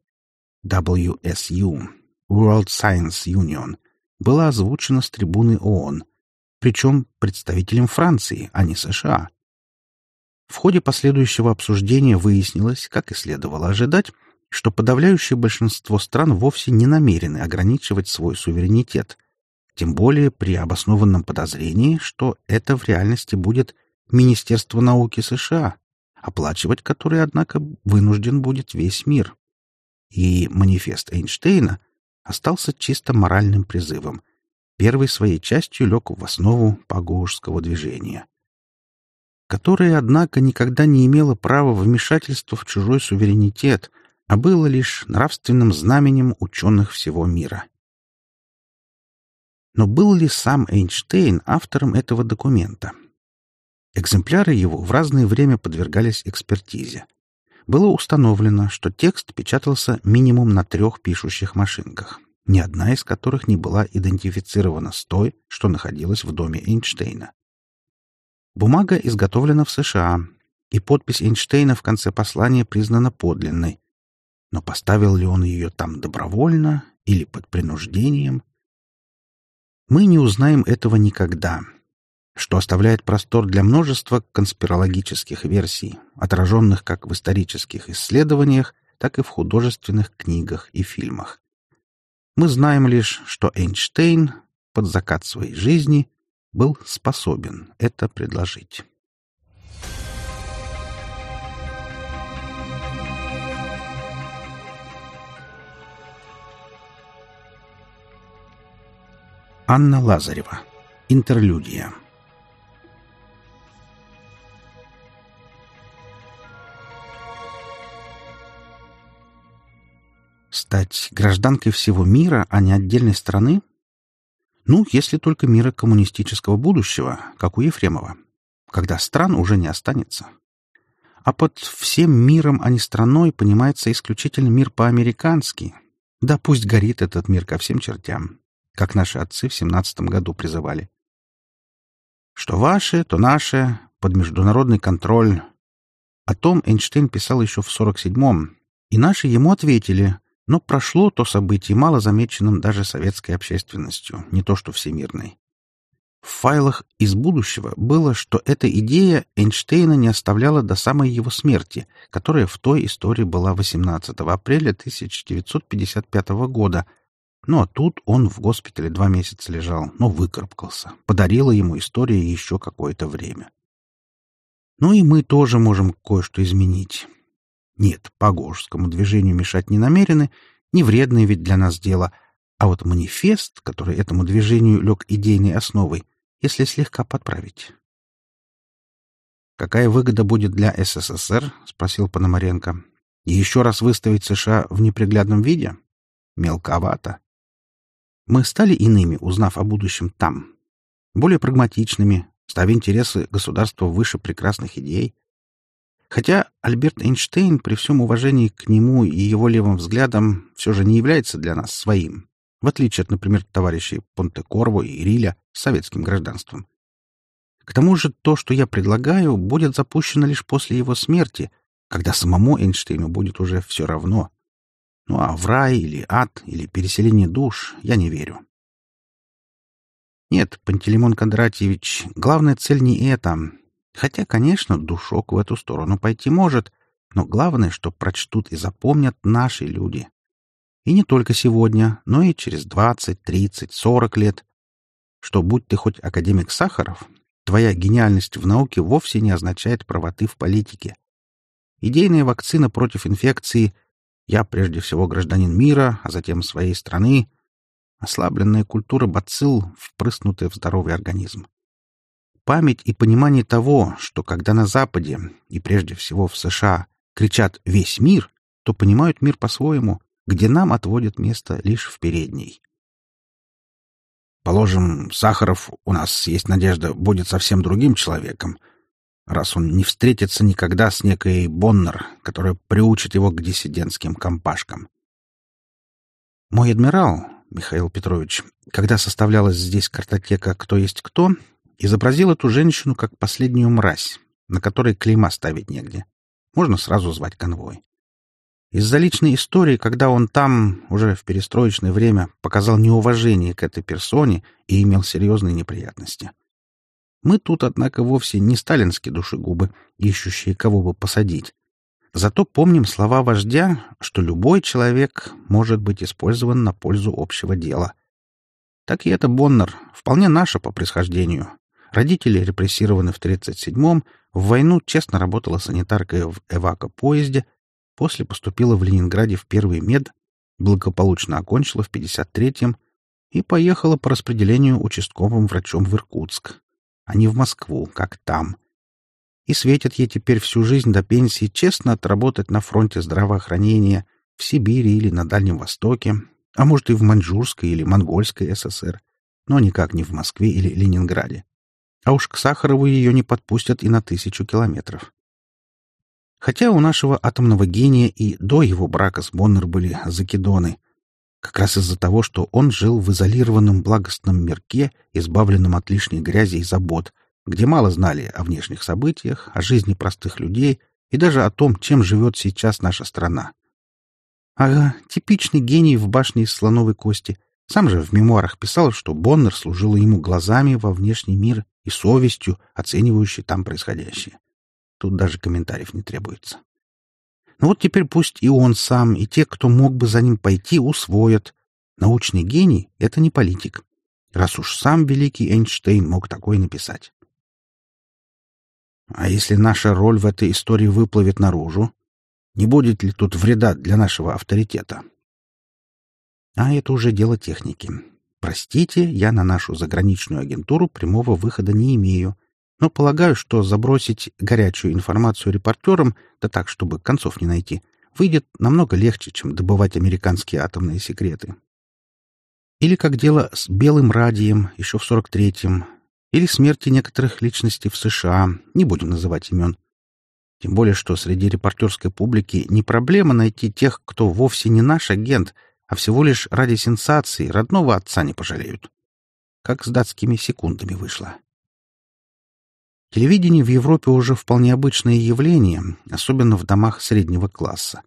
WSU World Science Union было озвучено с трибуны ООН, причем представителем Франции, а не США. В ходе последующего обсуждения выяснилось, как и следовало ожидать, что подавляющее большинство стран вовсе не намерены ограничивать свой суверенитет, тем более при обоснованном подозрении, что это в реальности будет Министерство науки США, оплачивать который, однако, вынужден будет весь мир. И манифест Эйнштейна остался чисто моральным призывом. Первой своей частью лег в основу пагоужского движения, которое, однако, никогда не имело права вмешательства в чужой суверенитет, а было лишь нравственным знаменем ученых всего мира. Но был ли сам Эйнштейн автором этого документа? Экземпляры его в разное время подвергались экспертизе. Было установлено, что текст печатался минимум на трех пишущих машинках, ни одна из которых не была идентифицирована с той, что находилась в доме Эйнштейна. Бумага изготовлена в США, и подпись Эйнштейна в конце послания признана подлинной. Но поставил ли он ее там добровольно или под принуждением? Мы не узнаем этого никогда, что оставляет простор для множества конспирологических версий, отраженных как в исторических исследованиях, так и в художественных книгах и фильмах. Мы знаем лишь, что Эйнштейн под закат своей жизни был способен это предложить. Анна Лазарева. Интерлюдия. Стать гражданкой всего мира, а не отдельной страны? Ну, если только мира коммунистического будущего, как у Ефремова, когда стран уже не останется. А под всем миром, а не страной, понимается исключительно мир по-американски. Да пусть горит этот мир ко всем чертям как наши отцы в семнадцатом году призывали. Что ваше, то наше, под международный контроль. О том Эйнштейн писал еще в сорок седьмом, и наши ему ответили, но прошло то событие мало замеченным даже советской общественностью, не то что всемирной. В файлах из будущего было, что эта идея Эйнштейна не оставляла до самой его смерти, которая в той истории была 18 апреля 1955 года — ну а тут он в госпитале два месяца лежал, но выкарабкался. Подарила ему история еще какое-то время. Ну и мы тоже можем кое-что изменить. Нет, погожскому движению мешать не намерены, не вредное ведь для нас дело, а вот манифест, который этому движению лег идейной основой, если слегка подправить. «Какая выгода будет для СССР?» — спросил Пономаренко. «И еще раз выставить США в неприглядном виде? Мелковато. Мы стали иными, узнав о будущем там. Более прагматичными, ставя интересы государства выше прекрасных идей. Хотя Альберт Эйнштейн, при всем уважении к нему и его левым взглядам, все же не является для нас своим, в отличие от, например, товарищей Понте-Корво и Риля с советским гражданством. К тому же то, что я предлагаю, будет запущено лишь после его смерти, когда самому Эйнштейну будет уже все равно. Ну а в рай или ад или переселение душ я не верю. Нет, Пантелеймон Кондратьевич, главная цель не это. Хотя, конечно, душок в эту сторону пойти может, но главное, что прочтут и запомнят наши люди. И не только сегодня, но и через двадцать, тридцать, сорок лет. Что будь ты хоть академик Сахаров, твоя гениальность в науке вовсе не означает правоты в политике. Идейная вакцина против инфекции я прежде всего гражданин мира, а затем своей страны. Ослабленная культура бацилл, впрыснутая в здоровый организм. Память и понимание того, что когда на Западе, и прежде всего в США, кричат «весь мир», то понимают мир по-своему, где нам отводят место лишь в передней. Положим, Сахаров, у нас есть надежда, будет совсем другим человеком — раз он не встретится никогда с некой Боннер, которая приучит его к диссидентским компашкам. Мой адмирал, Михаил Петрович, когда составлялась здесь картотека «Кто есть кто», изобразил эту женщину как последнюю мразь, на которой клейма ставить негде. Можно сразу звать конвой. Из-за личной истории, когда он там, уже в перестроечное время, показал неуважение к этой персоне и имел серьезные неприятности. Мы тут, однако, вовсе не сталинские душегубы, ищущие кого бы посадить. Зато помним слова вождя, что любой человек может быть использован на пользу общего дела. Так и это Боннер, вполне наша по происхождению. Родители репрессированы в 37-м, в войну честно работала санитаркой в эвако-поезде, после поступила в Ленинграде в первый мед, благополучно окончила в 53-м и поехала по распределению участковым врачом в Иркутск, а не в Москву, как там. И светит ей теперь всю жизнь до пенсии честно отработать на фронте здравоохранения в Сибири или на Дальнем Востоке, а может и в Маньчжурской или Монгольской ССР, но никак не в Москве или Ленинграде. А уж к Сахарову ее не подпустят и на тысячу километров. Хотя у нашего атомного гения и до его брака с Боннер были закидоны — как раз из-за того, что он жил в изолированном благостном мирке, избавленном от лишней грязи и забот, где мало знали о внешних событиях, о жизни простых людей и даже о том, чем живет сейчас наша страна. Ага, типичный гений в башне из слоновой кости. Сам же в мемуарах писал, что Боннер служил ему глазами во внешний мир и совестью, оценивающей там происходящее. Тут даже комментариев не требуется. Но ну вот теперь пусть и он сам, и те, кто мог бы за ним пойти, усвоят. Научный гений — это не политик, раз уж сам великий Эйнштейн мог такое написать. А если наша роль в этой истории выплывет наружу, не будет ли тут вреда для нашего авторитета? А это уже дело техники. Простите, я на нашу заграничную агентуру прямого выхода не имею, но полагаю, что забросить горячую информацию репортерам, да так, чтобы концов не найти, выйдет намного легче, чем добывать американские атомные секреты. Или как дело с Белым радием еще в 43-м, или смерти некоторых личностей в США, не будем называть имен. Тем более, что среди репортерской публики не проблема найти тех, кто вовсе не наш агент, а всего лишь ради сенсации родного отца не пожалеют. Как с датскими секундами вышло. Телевидение в Европе уже вполне обычное явление, особенно в домах среднего класса.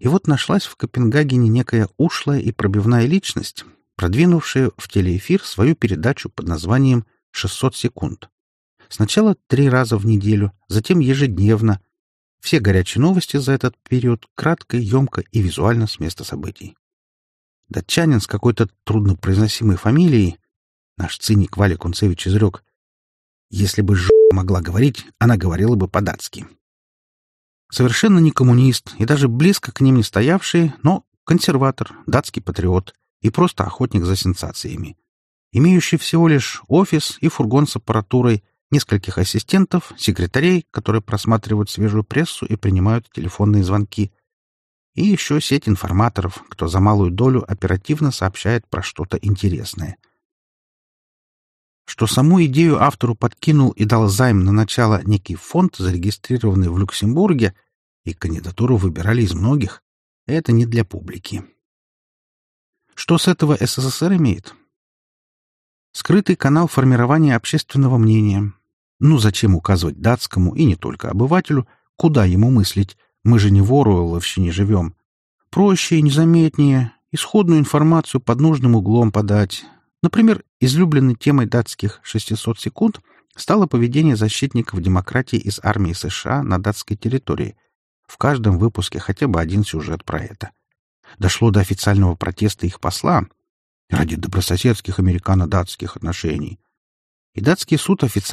И вот нашлась в Копенгагене некая ушлая и пробивная личность, продвинувшая в телеэфир свою передачу под названием «600 секунд». Сначала три раза в неделю, затем ежедневно. Все горячие новости за этот период кратко, емко и визуально с места событий. Датчанин с какой-то труднопроизносимой фамилией, наш циник Валя Кунцевич изрек, если бы Ж могла говорить, она говорила бы по-датски. Совершенно не коммунист и даже близко к ним не стоявший, но консерватор, датский патриот и просто охотник за сенсациями, имеющий всего лишь офис и фургон с аппаратурой, нескольких ассистентов, секретарей, которые просматривают свежую прессу и принимают телефонные звонки, и еще сеть информаторов, кто за малую долю оперативно сообщает про что-то интересное — что саму идею автору подкинул и дал займ на начало некий фонд, зарегистрированный в Люксембурге, и кандидатуру выбирали из многих, это не для публики. Что с этого СССР имеет? Скрытый канал формирования общественного мнения. Ну, зачем указывать датскому и не только обывателю, куда ему мыслить, мы же не в Оруэлловщине живем. Проще и незаметнее, исходную информацию под нужным углом подать, Например, излюбленной темой датских 600 секунд стало поведение защитников демократии из армии США на датской территории. В каждом выпуске хотя бы один сюжет про это. Дошло до официального протеста их посла ради добрососедских американо-датских отношений. И датский суд официально